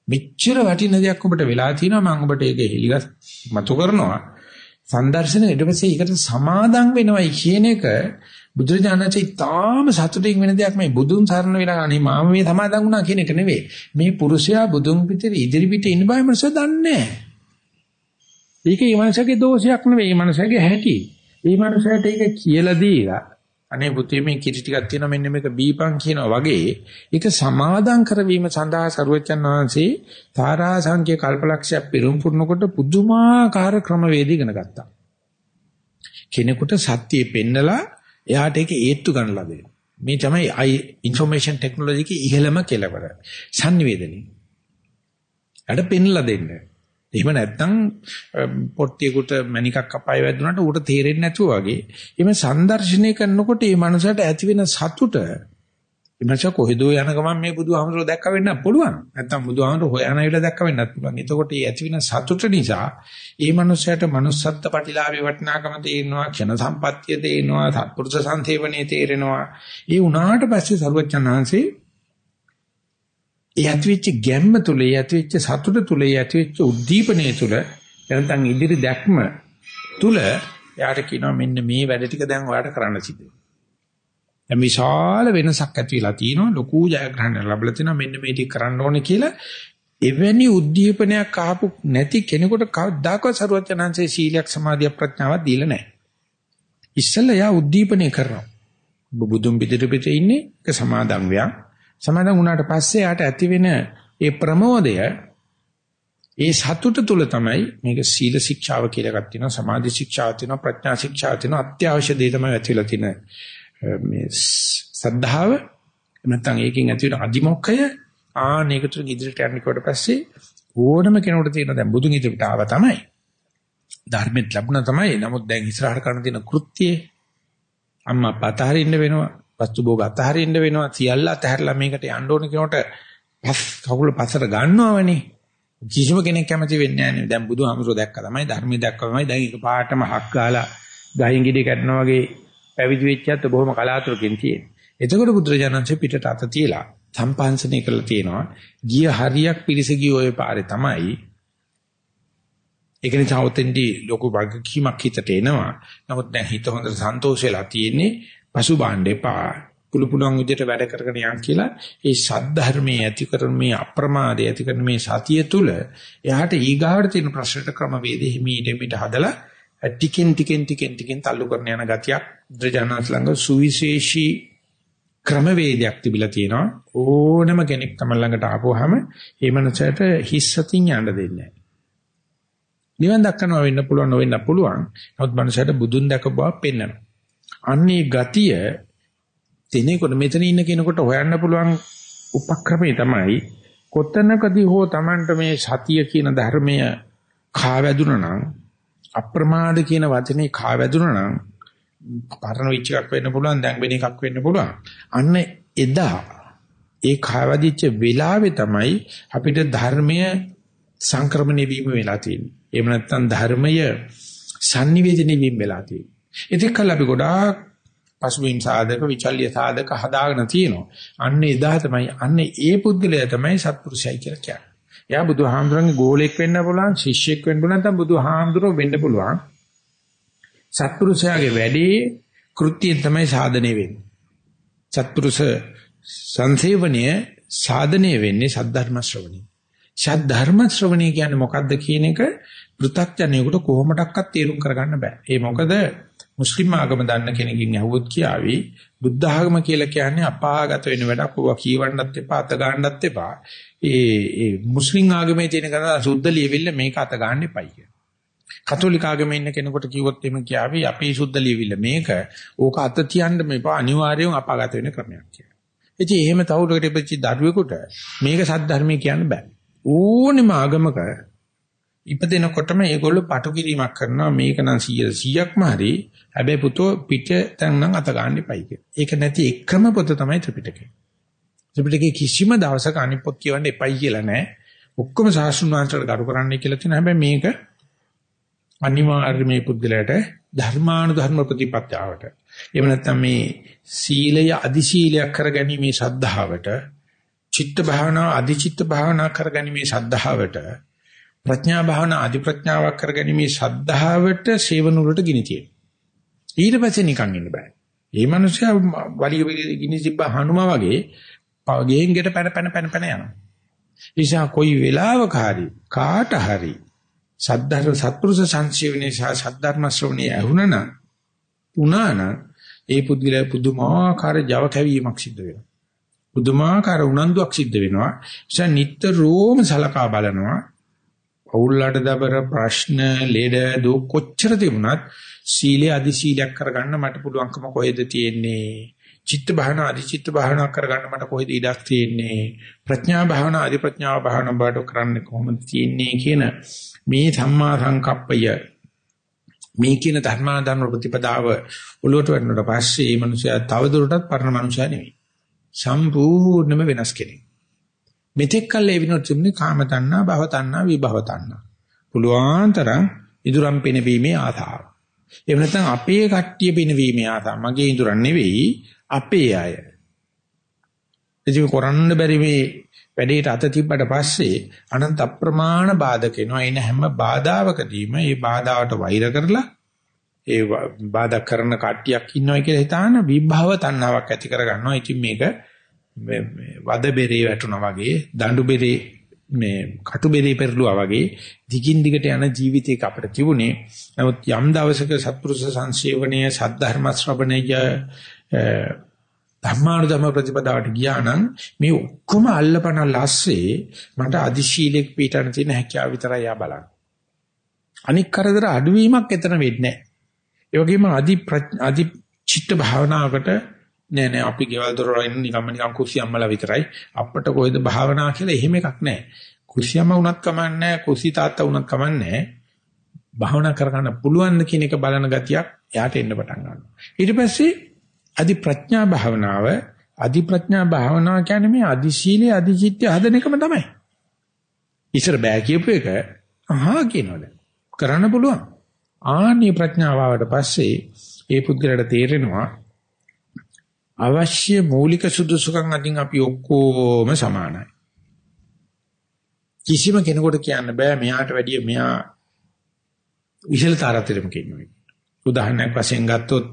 මෙච්චර වටින දෙයක් ඔබට වෙලා තියෙනවා මම ඔබට ඒක හෙලිගස් මතු කරනවා සංදර්ශන ඊට පස්සේ ඒකට සමාදම් වෙනවයි කියන එක බුදුරජාණන්සේ තාම සතුටින් වෙන දෙයක් මේ බුදුන් සරණ වෙලා අනේ මම මේ සමාදම් වුණා කියන එක නෙවෙයි. මේ පුරුෂයා බුදුන් පිටේ ඉදිරි පිටේ ඉන්න බය මනස දන්නේ ඒක මේ මනසගේ දෝෂයක් නෙවෙයි. මේ මනසගේ හැටි. මේ මනසට ඒක කියලා දීලා අනේ පුතේ මේ කිරි ටිකක් තියෙනවා. මෙන්න මේක බීපං කියනවා වගේ ඒක සමාදම් කරවීම සඳහා සරුවචන් වහන්සේ තාරා සංඛ්‍ය කල්පලක්ෂය පිරුම් පුරනකොට පුදුමාකාර ක්‍රමවේද ඉගෙන ගත්තා. කෙනෙකුට සත්‍යය පෙන්නලා එයාට ඒක ඒත්තු ගන්නලා දෙනවා. මේ තමයි I information technology කේ ඉහළම කෙලවර. sannivedana. අර පෙන්නලා දෙන්නේ. එහෙම නැත්නම් පොට්ටියකට මණිකක් කපයි වැදුනට ඌට තේරෙන්නේ නැතුව වගේ. එimhe සංදර්ශනය කරනකොට මේ මනසට ඇති වෙන සතුට එමච කොහෙදෝ යන ගමන් මේ බුදුහාමරෝ දැක්ක වෙන්න පුළුවන්. නැත්නම් බුදුහාමරෝ හොයන විල දැක්ක වෙන්නත් පුළුවන්. එතකොට මේ ඇති වෙන සතුට නිසා මේ මනුස්සයාට manussත්ත්ව ප්‍රතිලාභේ වටිනාකම තේරෙනවා, ක්ෂණ සම්පත්තිය තේරෙනවා, සත්පුරුෂ සංසේවණේ තේරෙනවා. ඒ උනාට පස්සේ සරුවචනාංශේ ඒ ඇතිවෙච්ච ගැම්ම තුල, ඒ ඇතිවෙච්ච සතුට තුල, ඒ ඇතිවෙච්ච උද්දීපනයේ තුල නැත්නම් ඉදිරි දැක්ම තුල යාට කියනවා මෙන්න මේ වැඩ ටික දැන් ඔයාලට කරන්න සිද්ධ වෙනවා. දැන් විශාල වෙනසක් ඇති වෙලා තියෙනවා ලොකු ජයග්‍රහණයක් ලැබලා තියෙනවා මෙන්න මේ ටික කරන්න ඕනේ කියලා එවැනි උද්දීපනයක් ආපු නැති කෙනෙකුට කවදාකවත් සරුවචනංශයේ සීලයක් සමාධියක් ප්‍රඥාවක් දීලා නැහැ. ඉස්සෙල්ලා යා උද්දීපනය කරනවා. බුදුන් පිටිට පිට ඉන්නේ ඒක සමාදන් වෙයක්. සමාදන් වුණාට පස්සේ යාට ඇති වෙන ඒ ප්‍රමෝදය ඒ සතුට තුල තමයි මේක සීල ශික්ෂාව කියලා එකක් තියෙනවා සමාධි ශික්ෂාව තියෙනවා ප්‍රඥා ශික්ෂාව තියෙනවා අත්‍යවශ්‍ය දේ තමයි ඇතිලා තියෙන මේ සද්ධාව නැත්නම් ඒකෙන් ඇති වෙන අදිමොක්කය ආන ඒක තුල ඉදිරියට යනකොට පස්සේ ඕනම කෙනෙකුට තියෙන දැන් බුදුන් ඉදිරියට ආව තමයි. ධර්මෙත් ලැබුණා තමයි. නමුත් දැන් ඉස්සරහට කරන තියෙන කෘත්‍යය. අම්මා පතහරින්න වෙනවා. වස්තු භෝග අතහරින්න වෙනවා. සියල්ල අතහැරලා මේකට යන්න ඕන කෙනට පස් කකුල පස්සට ගන්නවනේ. කිසිම කෙනෙක් කැමති වෙන්නේ නැහැ නේ. දැන් බුදුහාමුදුරුවෝ දැක්ක තමයි. ධර්මයේ දැක්ක තමයි. දැන් ඒක පාටම හක් ගාලා ගහින් ගිඩි කැඩනවා වගේ පැවිදි වෙච්චත් බොහොම කලාතුරකින් තියෙන්නේ එතකොට බුදුරජාණන්සේ පිටට අත තියලා සම්පහන්සනය කරලා තියෙනවා. ගිය හරියක් පිරිස ගිය ඔය පාරේ තමයි. ඒක නිසා උතෙන්දී ලොකු වගකීමක් හිතට එනවා. නමුත් දැන් හිත හොඳට සන්තෝෂෙලා තියෙන්නේ පසු බාණ්ඩ එපා. පුළු පුළුවන් විදිහට වැඩ කරගෙන යන්න කියලා ඒ සද්ධර්මයේ ඇති කරන මේ අප්‍රමාදය ඇති කරන මේ සතිය තුල එයාට ඊගාවට තියෙන ප්‍රශ්නට ක්‍රම වේදෙ හිමීට මිට හදලා ටිකෙන් ටිකෙන් ටිකෙන් ටිකෙන් තල්ලු කරන යන ගතියක් බුද්ධජනස් ළඟ සුවිශේෂී ක්‍රමවේදයක් තිබිලා තියෙනවා ඕනම කෙනෙක් තම ළඟට ආපුවාම ඒ මනසට හිස්සතින් යන්න දෙන්නේ නැහැ. නිවන් දක්කනවා වෙන්න පුළුවන් නොවෙන්න පුළුවන්. නමුත් මනසට බුදුන් දැක බව පෙන්වනවා. අන්නේ ගතිය දිනේකොට මෙතන ඉන්න කෙනෙකුට හොයන්න පුළුවන් උපක්‍රමය තමයි කොතනකදී හෝ Tamanට මේ සතිය කියන ධර්මය කා වැදුනා නම් අප්‍රමාද කියන වචනේ කා වැදුනා නම් පරණ විච් එකක් වෙන්න පුළුවන් දැන් වෙන එකක් වෙන්න පුළුවන් අන්න එදා ඒ කාවදිච්ච වෙලාවේ තමයි අපිට ධර්මය සංක්‍රමණය වීම වෙලා තියෙන්නේ. එහෙම නැත්නම් ධර්මය sannivedana වීම වෙලා තියෙන්නේ. ඒකකල් අපි ගොඩාක් පසුබිම් සාධක විචල්්‍ය සාධක හදාගෙන තියෙනවා. අන්න එදා තමයි අන්න ඒ පුද්ගලයා තමයි සත්පුරුෂයයි කියලා කියන්නේ. එයා බුදුහාමුදුරන්ගේ ගෝලෙක් වෙන්න පුළුවන්, ශිෂ්‍යෙක් වෙන්න පුළුවන්, නැත්නම් බුදුහාමුදුරෝ වෙන්න පුළුවන්. සත්පුරුෂයාගේ වැඩේ කෘත්‍යයෙන් තමයි සාධනය වෙන්නේ. සත්පුරුෂ සංසේවණය සාධනය වෙන්නේ සද්ධර්ම ශ්‍රවණය. සද්ධර්ම ශ්‍රවණය කියන්නේ මොකද්ද කියන එක පෘථග්ජනයෙකුට කොහොමඩක්වත් තේරුම් කරගන්න බෑ. ඒ මොකද මුස්ලිම් ආගම දන්න කෙනකින් අහුවොත් කියාවි බුද්ධ ආගම කියලා කියන්නේ අපාගත වෙන වැඩක් ඔවා කියවන්නත් එපා අත ගන්නත් එපා. ඒ ඒ මුස්ලිම් ආගමේ තියෙන කරා සුද්ධ ලියවිල්ල මේක අත ගන්න එපයි කියන. කතෝලික ආගමේ ඉන්න කෙනෙකුට කිව්වොත් එimhe කියාවි අපේ සුද්ධ ලියවිල්ල මේක ඕක අත තියන්න මේපා අනිවාර්යයෙන් අපාගත වෙන ක්‍රමයක් කියලා. ඉතින් එහෙම තවුලකට ඉපච්ච දරුවෙකුට මේක සද්ධර්මයේ කියන්න බෑ. ඕනෙම ආගමක ඉපදෙනකොටම ඒගොල්ලෝ පටු කිරීමක් කරනවා මේක නම් 100%ක්ම හරි හැබැයි පුතෝ පිට තැන් නම් අත ගන්න එපයි කිය. ඒක නැති එකම පොත තමයි ත්‍රිපිටකය. ත්‍රිපිටකේ කිසිම දවසක අනිත් පොත් කියවන්න එපයි කියලා නෑ. ඔක්කොම සාස්ෘණ වංශයට ගරු කරන්නයි කියලා තියෙනවා. හැබැයි මේක අනිවාර්ය මේ පුද්ගලයාට ධර්මානුධර්ම ප්‍රතිපත්තියට. එහෙම නැත්නම් මේ සීලය අදි සීලයක් කරගැනීමේ ශ්‍රද්ධාවට, චිත්ත භාවනාව අදි චිත්ත භාවනා කරගැනීමේ ශ්‍රද්ධාවට, ප්‍රඥා භාවනා අදි ප්‍රඥාවක් කරගැනීමේ ශ්‍රද්ධාවට සේවන වලට ගිනි තියෙනවා. ඊට පස්සේ නිකන් ඉන්න බෑ. මේ මිනිස්සයා වලිය ගිනි තිබ්බ හනුමා වගේ ගෙහෙන් ගෙට පැන පැන පැන පැන යනවා. නිසා කොයි වෙලාවක හරි කාට හරි සද්ධර්ම සත්පුරුෂ සංසීවනේ සහ සද්ධර්ම ශ්‍රවණේ ඇහුණන උනාන ඒ පුද්ගලයා පුදුමාකාර Java කැවීමක් සිද්ධ වෙනවා. පුදුමාකාර උනන්දුවක් සිද්ධ වෙනවා. ඒ නිට්ටරෝම සලකා බලනවා. පෞල්ලාට දබර ප්‍රශ්න ලෙඩ දුක් කොච්චර තිබුණත් සීලය අදි සීලයක් කරගන්න මට පුළුවන්කම කොහෙද තියෙන්නේ? චිත්ත භාවනා අධි චිත්ත භාවනා කරගන්න මට කොහෙද ඉඩක් තියෙන්නේ? ප්‍රඥා භාවනා අධි ප්‍රඥා භාවනා බාට කරන්න කොහොමද තියෙන්නේ කියන මේ සම්මා සංකප්පය මේ කියන ධර්මාදාන ප්‍රතිපදාව ඔලුවට වෙනකොට පස්සේ මේ මනුස්සයා තවදුරටත් පරණ මනුස්සයා නෙවෙයි. සම්පූර්ණයෙන්ම වෙනස් කෙනෙක්. මෙතෙක් කල් ඒ විනෝද තිබුණේ කාම තණ්හා භව තණ්හා විභව තණ්හා පුළුවන් තරම් ඉදුරම් පිනවීමේ ආතාව එහෙම නැත්නම් අපේ කට්ටිය පිනවීමේ ආතාව මගේ ඉදුරන් නෙවෙයි අපේ අය. ඉතින් කරන්න බැරි මේ වැඩේට අත තිබ්බට පස්සේ අනන්ත අප්‍රමාණ බාධක එනවා. එන හැම බාධාවකදීම මේ බාධාවට වෛර කරලා ඒ බාධා කරන කට්ටියක් ඉන්නවා කියලා හිතාන විභව තණ්හාවක් ඇති කරගන්නවා. ඉතින් මේක වද බෙරේ වැටුණා වගේ දඬු බෙරේ මේ කටු බෙරේ පෙරළුවා වගේ දිගින් දිගට යන ජීවිතයක අපිට තිබුණේ. නමුත් යම් දවසක සත්පුරුෂ සංසේවනීය සද්ධර්ම ශ්‍රවණය ධර්මානුධම ප්‍රතිපදාවට ගියා නම් මේ ඔක්කොම අල්ලපන ලස්සේ මට අදිශීලෙක් පිටන තියෙන හැකියාව විතරයි යා බලන්න. අනික් කරදර අඩුවීමක් එතන වෙන්නේ නැහැ. ඒ වගේම අදි අදි චිත්ත භාවනාවකට නෑ නෑ අපි ගෙවල් දොර වලින් නිකම්ම නිකම් කුස්සියම්මලා විතරයි අපිට කොහෙද භාවනා කියලා එහෙම එකක් නෑ. කුස්සියම්ම වුණත් කමන්නේ කුසි තාත්තා වුණත් කමන්නේ භාවනා කරගන්න පුළුවන් කියන එක බලන ගතියක් එයාට එන්න පටන් ගන්නවා. ඊට පස්සේ අදි ප්‍රඥා භාවනාව අදි ප්‍රඥා භාවනාව කියන්නේ මේ අදි සීලේ අදි චිත්තය හදන එකම තමයි. ඉස්සර බෑ කියපු එක අහා කියනවද? කරන්න පුළුවන්. ආනි ප්‍රඥාවට පස්සේ ඒ පුද්ගලයාට තේරෙනවා අවශ්‍ය මූලික සුදුසුකම් අතින් අපි ඔක්කොම සමානයි. කිසිම කෙනෙකුට කියන්න බෑ මෙයාට වැඩිය මෙයා විශේෂතරතරම කියනවා. උදාහරණයක් වශයෙන් ගත්තොත්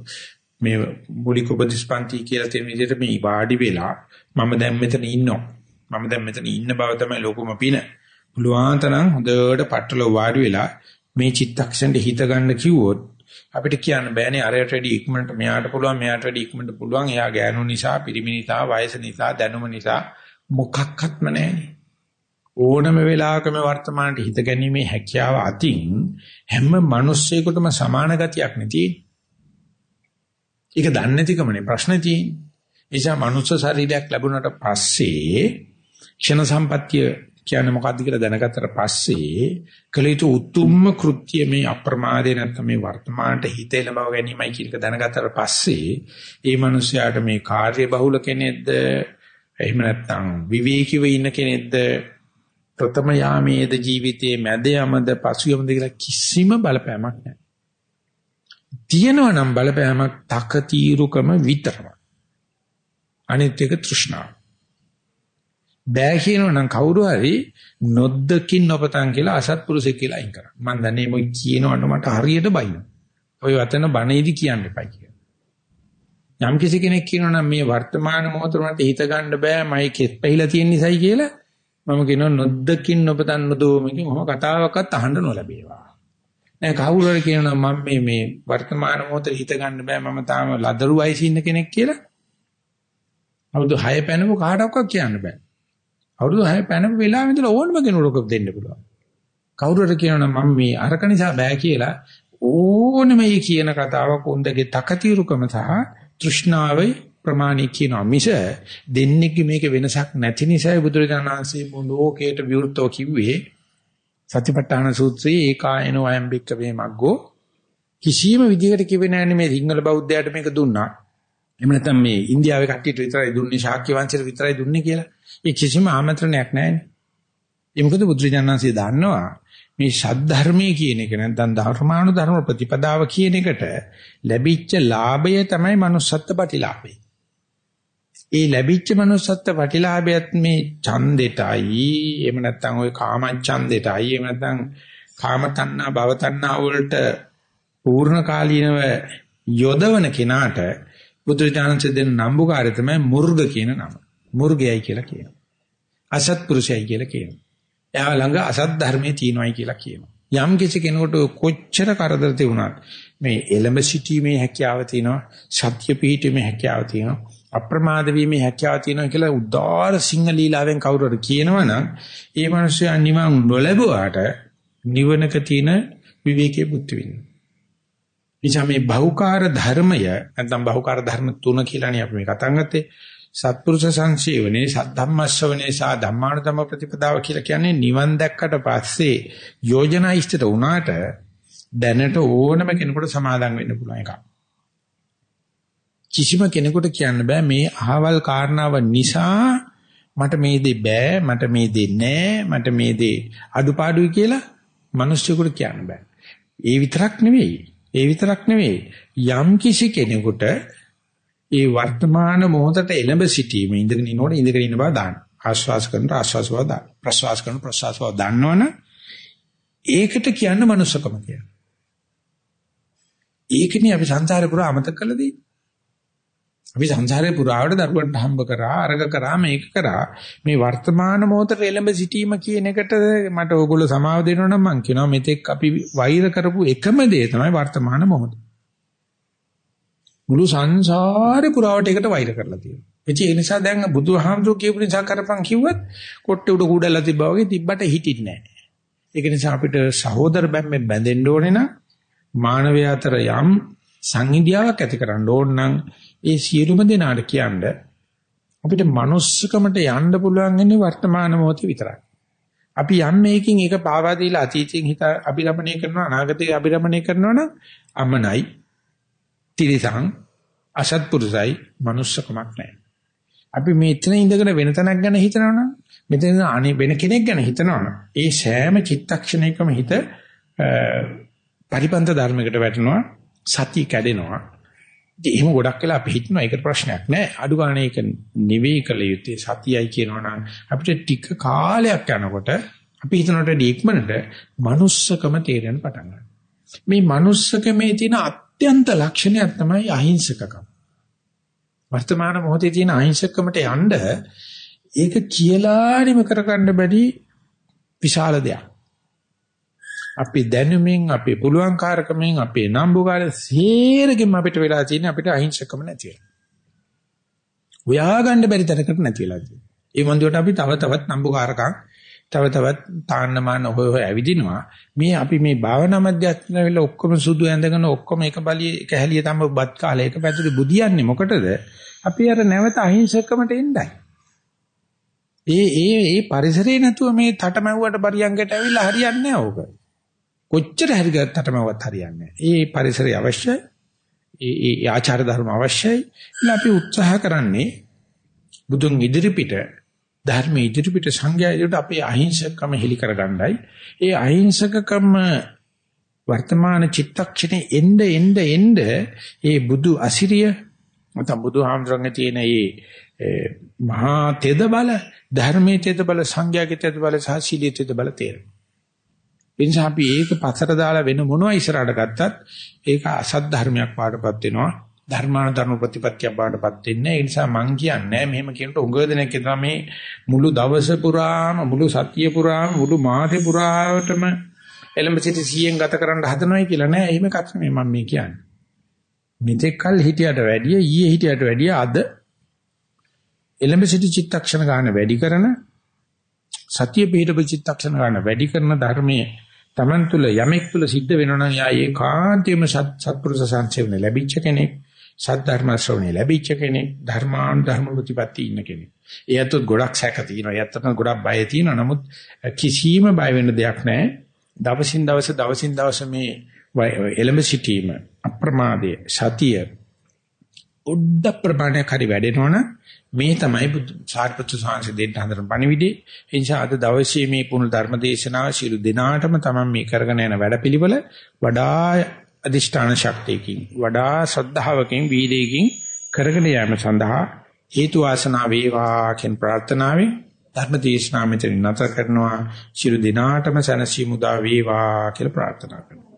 මේ මූලික උපදිස්පන්ති කියලා තියෙන විදිහට මේ වාඩි වෙලා මම දැන් මෙතන ඉන්නවා. මම දැන් මෙතන ඉන්න බව තමයි ලෝකම පින. පුළුවන් තරම් හොඳට පట్టල වාඩි වෙලා මේ චිත්තක්ෂණය හිත ගන්න කිව්වොත් අපිට කියන්න බෑනේ අරයට වැඩි ඉක්මනට මෙයාට පුළුවන් මෙයාට වැඩි ඉක්මනට පුළුවන්. එයා ගෑනු නිසා පිරිමි නිසා වයස නිසා දැනුම නිසා මොකක්වත්ම නැහැනේ ඕනම වෙලාවක මේ වර්තමානට හිත ගැනීමේ හැකියාව අතින් හැම මිනිස්සෙකුටම සමාන ගතියක් නෙතියි ඒක දන්නේ නැතිකමනේ ප්‍රශ්නේ තියෙන්නේ. නිසා මනුෂ්‍ය ශරීරයක් ලැබුණාට පස්සේ ක්ෂණ සම්පත්තිය කියන්නේ මොකද්ද කියලා දැනගත්තට පස්සේ කළ යුතු උතුම්ම කෘත්‍ය මේ අප්‍රමාදේ නැත්නම් මේ වර්තමානට හිත එළඹව ගැනීමයි කියන එක දැනගත්තට පස්සේ ඒ මනුස්සයාට මේ කාර්ය බහුල කෙනෙක්ද එහෙම නැත්නම් විවේකීව ඉන්න කෙනෙක්ද ප්‍රථම යාමේද ජීවිතයේ මැද යමද පසු යමද කියලා කිසිම බලපෑමක් නැහැ. තියෙනවා නම් බලපෑමක් තක తీරුකම විතරයි. අනිත් එක තෘෂ්ණාව. බෑ කියනවනම් කවුරු හරි නොද්දකින් නොපතන් කියලා අසත්පුරුෂෙක් කියලා අයින් කරා. මම දන්නේ මොයි කියනවන්න මට හරියට බයින. ඔය වතන බණේදි කියන්න එපා කියලා. යම් කිසි කෙනෙක් කියනවනම් මේ වර්තමාන මොහොතේ මට හිත ගන්න බෑ මයි කෙස් පැහිලා තියෙන නිසායි කියලා මම කියනවා නොද්දකින් නොපතන් නොදෝමකින් මොහොම කතාවක්වත් අහන්න නොලැබේවා. නෑ කවුරු හරි කියනවා මම මේ මේ වර්තමාන මොහොතේ හිත ගන්න බෑ මම තාම ලදරු වයසේ ඉන්න කෙනෙක් කියලා. අවුරුදු 6 පැනපු කාටවත් කියන්න බෑ. අවුරුදු 6 පැනපු වෙලාවෙ ඉඳලා ඕනම කෙනෙකුට දෙන්න පුළුවන්. කවුරු හරි කියනවා මම මේ අරක නිසා බෑ කියලා ඕනම මේ කියන කතාවක් උන්දගේ තකතිරුකම සහ තෘෂ්ණාවේ ප්‍රමාණී කියනවා මිස දෙන්නේ මේක වෙනසක් නැති නිසායි බුදුරජාණන් වහන්සේ මොලෝකයට විවෘතව කිව්වේ සතිපට්ඨාන සූත්‍රයේ ඒකායනෝ අයම්බික්ක වේ මග්ගෝ කිසියම් විදිහකට කිව්වේ නැහැ මේ සිංහල බෞද්ධයාට මේක දුන්නා. එහෙම නැත්නම් මේ ඉන්දියාවේ කට්ටියට විතරයි දුන්නේ ශාක්‍ය වංශයට විතරයි දුන්නේ කියලා. ඒ කිසිම ආමන්ත්‍රණයක් නැහැ. ඒ මොකද බුදුරජාණන්සේ දන්නවා මේ ශාද්ධර්මයේ කියන එක නැත්නම් ධර්මානු ධර්ම ප්‍රතිපදාව කියන එකට ලැබිච්ච ලාභය තමයි manussත්ත්ව ප්‍රතිලාභය. ඒ ලැබිච්ච manussත්ත්ව ප්‍රතිලාභයත් මේ ඡන්දෙටයි එහෙම නැත්නම් ওই කාම ඡන්දෙටයි එහෙම නැත්නම් කාම තණ්හා භව තණ්හා වලට පූර්ණ කාලීනව යොදවන කෙනාට බුදුරජාණන්සේ දෙන නම්බුකාරය තමයි මුර්ග කියන නම. මුර්ගයයි කියලා කියනවා. අසත්පුරුෂයයි කියලා කියනවා. එයා ළඟ අසත් ධර්මයේ තියෙනවායි කියලා කියනවා. යම් කිසි කෙනෙකුට කොච්චර කරදර තිබුණත් මේ එළඹ සිටීමේ හැකියාව තියෙනවා, සත්‍ය පිහිටීමේ හැකියාව තියෙනවා, අප්‍රමාද වීමේ හැකියාව තියෙනවා කියලා උදාාර සිංහලීලාවෙන් කවුරු හරි කියනවනම් ඒ මිනිස්සයා නිවන් නොලැබුවාට නිවනක තියෙන විවේකයේ බුද්ධ විඳිනවා. නිසා මේ බහුකාර ධර්මය නැත්නම් බහුකාර ධර්ම තුන කියලානේ අපි මේ කතා කරන්නේ. සත්පුරුෂ සංසීවනේ සද්ධම්මස්සවනේ සහ ධම්මානුධම්ම ප්‍රතිපදාව කියලා කියන්නේ නිවන් දැක්කට පස්සේ යෝජනා ඉෂ්ටට වුණාට දැනට ඕනම කෙනෙකුට සමාදම් වෙන්න පුළුවන් එකක්. කිසිම කෙනෙකුට කියන්න බෑ මේ අහවල් කාරණාව නිසා මට මේ දේ බෑ මට මේ දේ නෑ මට මේ දේ අඩුපාඩුයි කියලා මිනිස්සුන්ට කියන්න බෑ. ඒ විතරක් නෙවෙයි. ඒ විතරක් නෙවෙයි. යම් කිසි කෙනෙකුට ඒ වර්තමාන මොහොතට එළඹ සිටීම ඉඳගෙන ඉනකොට ඉඳගෙන ඉන්න බව දාන්න. ආශ්වාස කරන ආශ්වාස බව දාන්න. ප්‍රශ්වාස කරන ප්‍රශ්වාස බව දන්නවනේ ඒකට කියන්න මනුස්සකම කියලා. ඒකනේ අපි සංසාරේ පුරා අමතක කළා දී. අපි සංසාරේ පුරාවට දරුවන්ට හම්බ කරා අරග කරා මේක කරා මේ වර්තමාන මොහොතේ එළඹ සිටීම කියන එකට මට ඕගොල්ලෝ සමාව දෙනවා නම් මං කියනවා මෙතෙක් අපි වෛර කරපු එකම දේ තමයි වර්තමාන මොහොත. මුළු සංසාරේ පුරාවට එකට වෛර කරලා තියෙනවා. ඒ නිසා දැන් බුදුහාමුදුරුවෝ කියපු නිසා කරපන් කිව්වත් කොට්ටේ උඩ කුඩලා තිබ්බා වගේ තිබ්බට හිටින්නේ නැහැ. ඒක නිසා අපිට සහෝදර බැම්මෙන් බැඳෙන්න ඕනේ නම් මානවය අතර යම් සංහිඳියාවක් ඇති කරන්න ඕන නම් ඒ සියලුම දෙනාට කියන්න අපිට manussකමට යන්න පුළුවන් ඉන්නේ වර්තමාන මොහොතේ විතරයි. අපි යම් මේකින් ඒක පාවා දීලා අතීතයෙන් හිත අභිරමණය කරනවා අනාගතේ අභිරමණය කරනවා නම් අමනයි තිරිසං අසත්පුරුසයි manussකමක් නැහැ. අපි මෙතන ඉඳගෙන වෙන තැනක් ගැන හිතනවනම් මෙතන අනේ වෙන කෙනෙක් ගැන හිතනවනම් ඒ සෑම චිත්තක්ෂණයකම හිත පරිපන්ත ධර්මයකට වැටෙනවා සතිය කැඩෙනවා. ඉතින් එහෙම ගොඩක් වෙලා අපි හිතනවා ඒකට ප්‍රශ්නයක් නෑ අඩු ගන්න ඒක නිවේ කළ යුත්තේ සතියයි කියනවනම් අපිට ටික කාලයක් යනකොට අපි හිතනට දීක්මනට manussකම තේරෙන්න පටන් ගන්නවා. මේ manussකමේ තියෙන අත්‍යන්ත ලක්ෂණයක් තමයි අහිංසකකම වර්තමාන මොහොතේ තියෙන අහිංසකකමට යන්න ඒක කියලානිම කරගන්න බැරි විශාල දෙයක් අපි දැනුමින් අපේ පුළුවන් කාර්කමෙන් අපේ නම්බුකාර සේරගෙම අපිට වෙලා තියෙන අපිට අහිංසකම නැති වෙලා. හොයාගන්න බැරි තරකට නැති වෙලා තියෙනවා. ඒ වන්දියට අපි තව තවත් නම්බුකාරකම් තව තවත් තාන්න මාන හොය හොය ඇවිදිනවා. මේ අපි මේ භාවනා මධ්‍යස්ථාන වෙල ඔක්කොම සුදු ඇඳගෙන ඔක්කොම එක බලිය එක හැලිය තමයි බත් කාලේ එක පැතුලේ බුදියන්නේ මොකටද? අපි අර නැවත අහිංසකමට එන්නයි. ඒ ඒ ඒ පරිසරේ නැතුව මේ තටමැව්වට පරියංගයට ඇවිල්ලා හරියන්නේ නැහැ ඕක. කොච්චර හරි තටමැව්වත් හරියන්නේ නැහැ. ඒ පරිසරය අවශ්‍යයි. ඒ ඒ ආචාර ධර්ම අවශ්‍යයි. ඉතින් අපි උත්සාහ කරන්නේ බුදුන් ඉදිරිපිට ධර්ම ඉදිරිපිට සංඝයා ඉදිරියට අපේ අහිංසකකම හෙලි කරගන්නයි. ඒ අහිංසකකම වර්තමාන චිත්තක්ෂණේ එnde එnde එnde ඒ බුදු අසිරිය නැත්නම් බුදුහාමරංගේ තියෙන ඒ මහා තෙද බල ධර්මයේ තෙද බල සංඝයාගේ තෙද බල සහ සීලයේ තෙද බල තේරෙනවා. ඒ නිසා අපි ඒක පසට දාලා වෙන මොනවා ඉස්සරහට ගත්තත් ඒක අසත් ධර්මයක් පාඩපත් වෙනවා. ධර්මාන ධර්ම ප්‍රතිපත්තිය බාටපත් වෙන්නේ. ඒ නිසා මං කියන්නේ මෙහෙම කියනට උඟ දෙනෙක් කියනවා මේ මුළු දවස පුරාම මුළු සතිය පුරාම මුළු මාසේ පුරාවටම එලඹ සිටි 100න් ගත කරන්න හදනවයි කියලා නෑ. එහෙම එකක් නෙමෙයි මම මේ කියන්නේ. මෙතෙක් කල් හිටියට වැඩිය ඊයේ හිටියට වැඩිය අද එලඹ සිටි චිත්තක්ෂණ ගන්න වැඩි කරන සතිය පිටප චිත්තක්ෂණ ගන්න වැඩි කරන ධර්මයේ Taman තුල යමෙක් තුල සිද්ධ වෙනවා නම් යා ඒකාන්තයෙන්ම සත්පුරුෂ සංසේවන ලැබිච්ච කෙනෙක් සද්ධර්ම ශ්‍රවණය ලැබිච්ච කෙනෙක් ධර්මාන් ධර්ම ප්‍රතිපatti ඉන්න කෙනෙක්. එයත් ගොඩක් සැක තියෙනවා. එයත් ගොඩක් බය තියෙනවා. නමුත් කිසිම බය වෙන්න දෙයක් නැහැ. දවසින් දවස දවසින් දවස මේ එළඹ සිටීම අප්‍රමාදයේ සතිය උද්ද ප්‍රමාණයක් හරි වැඩෙනවනම් මේ තමයි සාරිපුත්‍ර සාංශ දෙන්න හදන පණිවිඩේ. ඒ නිසා අද දවසේ මේ පුණු ධර්ම දේශනාව ශිරු දිනාටම තමයි මේ කරගෙන යන වැඩපිළිවෙල වඩා අදිෂ්ඨාන ශක්තියකින් වඩා ශ්‍රද්ධාවකින් වීර්යයෙන් කරගෙන යාම සඳහා හේතු වාසනා වේවා කියන ප්‍රාර්ථනාවෙන් ධර්ම දේශනාව මෙතන නැතර කරනවා. ශිරු දිනාටම සැනසීම උදා වේවා කියලා ප්‍රාර්ථනා කරනවා.